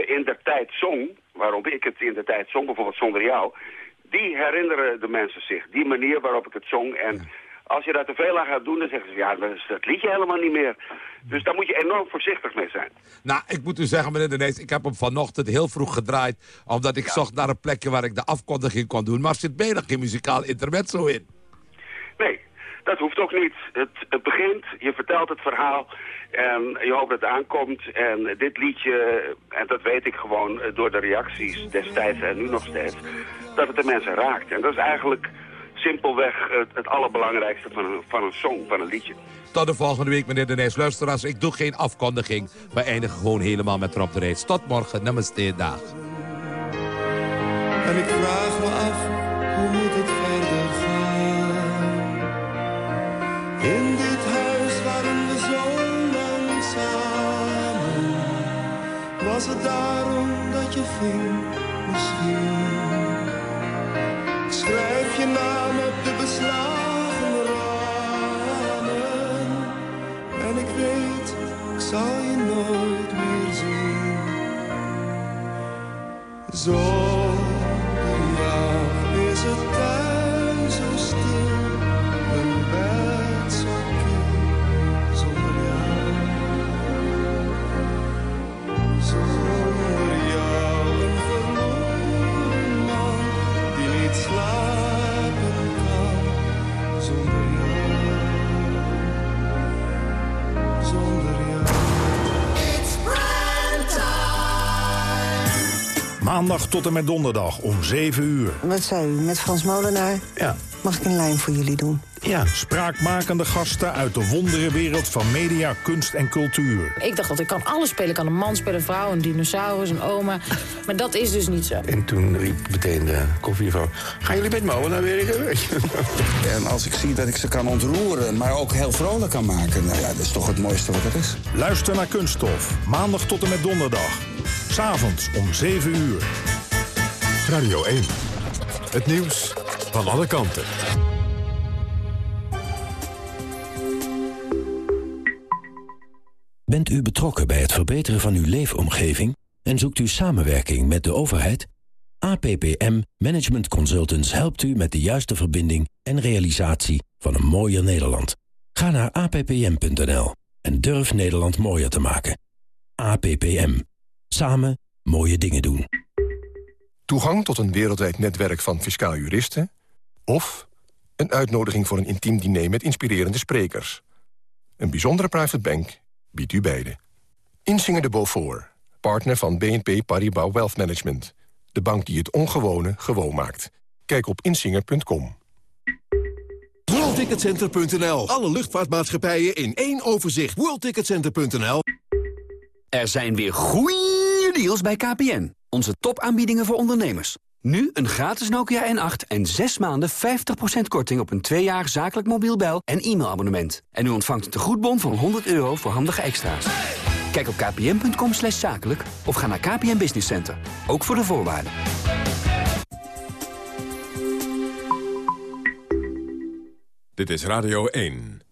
in de tijd zong... waarop ik het in de tijd zong, bijvoorbeeld zonder jou... die herinneren de mensen zich. Die manier waarop ik het zong. En als je daar te veel aan gaat doen, dan zeggen ze... ja, dan is dat liedje helemaal niet meer. Dus daar moet je enorm voorzichtig mee zijn. Nou, ik moet u zeggen, meneer De Nees... ik heb hem vanochtend heel vroeg gedraaid... omdat ik ja. zocht naar een plekje waar ik de afkondiging kon doen. Maar er zit bijna geen muzikaal intermezzo in. Nee, dat hoeft ook niet. Het, het begint, je vertelt het verhaal... en je hoopt dat het aankomt. En dit liedje, en dat weet ik gewoon door de reacties destijds en nu nog steeds... dat het de mensen raakt. En dat is eigenlijk simpelweg het, het allerbelangrijkste van een, van een song, van een liedje. Tot de volgende week, meneer De Nijs. Luisteraars, ik doe geen afkondiging. We eindigen gewoon helemaal met Rob de Reis. Tot morgen, namaste, dag. En ik vraag me af, hoe moet het verder gaan? In dit huis waren we zo lang samen. Was het daarom dat je ging, je naam op de beslagen ramen. En ik weet, ik zal je nooit meer zien. Zonder Maandag tot en met donderdag om 7 uur. Wat zei u, met Frans Molenaar? Ja. Mag ik een lijn voor jullie doen? Ja, spraakmakende gasten uit de wonderenwereld van media, kunst en cultuur. Ik dacht dat ik kan alles spelen. Ik kan een man spelen, een vrouw, een dinosaurus, een oma. Maar dat is dus niet zo. En toen riep meteen de koffievrouw... gaan jullie met Molenaar werken? <laughs> en als ik zie dat ik ze kan ontroeren, maar ook heel vrolijk kan maken... nou ja, dat is toch het mooiste wat er is. Luister naar Kunststof. Maandag tot en met donderdag. S'avonds om 7 uur. Radio 1. Het nieuws van alle kanten. Bent u betrokken bij het verbeteren van uw leefomgeving en zoekt u samenwerking met de overheid? APPM Management Consultants helpt u met de juiste verbinding en realisatie van een mooier Nederland. Ga naar appm.nl en durf Nederland mooier te maken. APPM. Samen mooie dingen doen. Toegang tot een wereldwijd netwerk van fiscaal juristen... of een uitnodiging voor een intiem diner met inspirerende sprekers. Een bijzondere private bank biedt u beide. Insinger de Beaufort, partner van BNP Paribas Wealth Management. De bank die het ongewone gewoon maakt. Kijk op insinger.com. WorldTicketCenter.nl. Alle luchtvaartmaatschappijen in één overzicht. WorldTicketCenter.nl. Er zijn weer goeie deals bij KPN. Onze topaanbiedingen voor ondernemers. Nu een gratis Nokia N8 en 6 maanden 50% korting op een 2 jaar zakelijk mobiel bel- en e-mailabonnement. En u ontvangt een tegoedbon van 100 euro voor handige extra's. Kijk op kpn.com slash zakelijk of ga naar KPN Business Center. Ook voor de voorwaarden. Dit is Radio 1.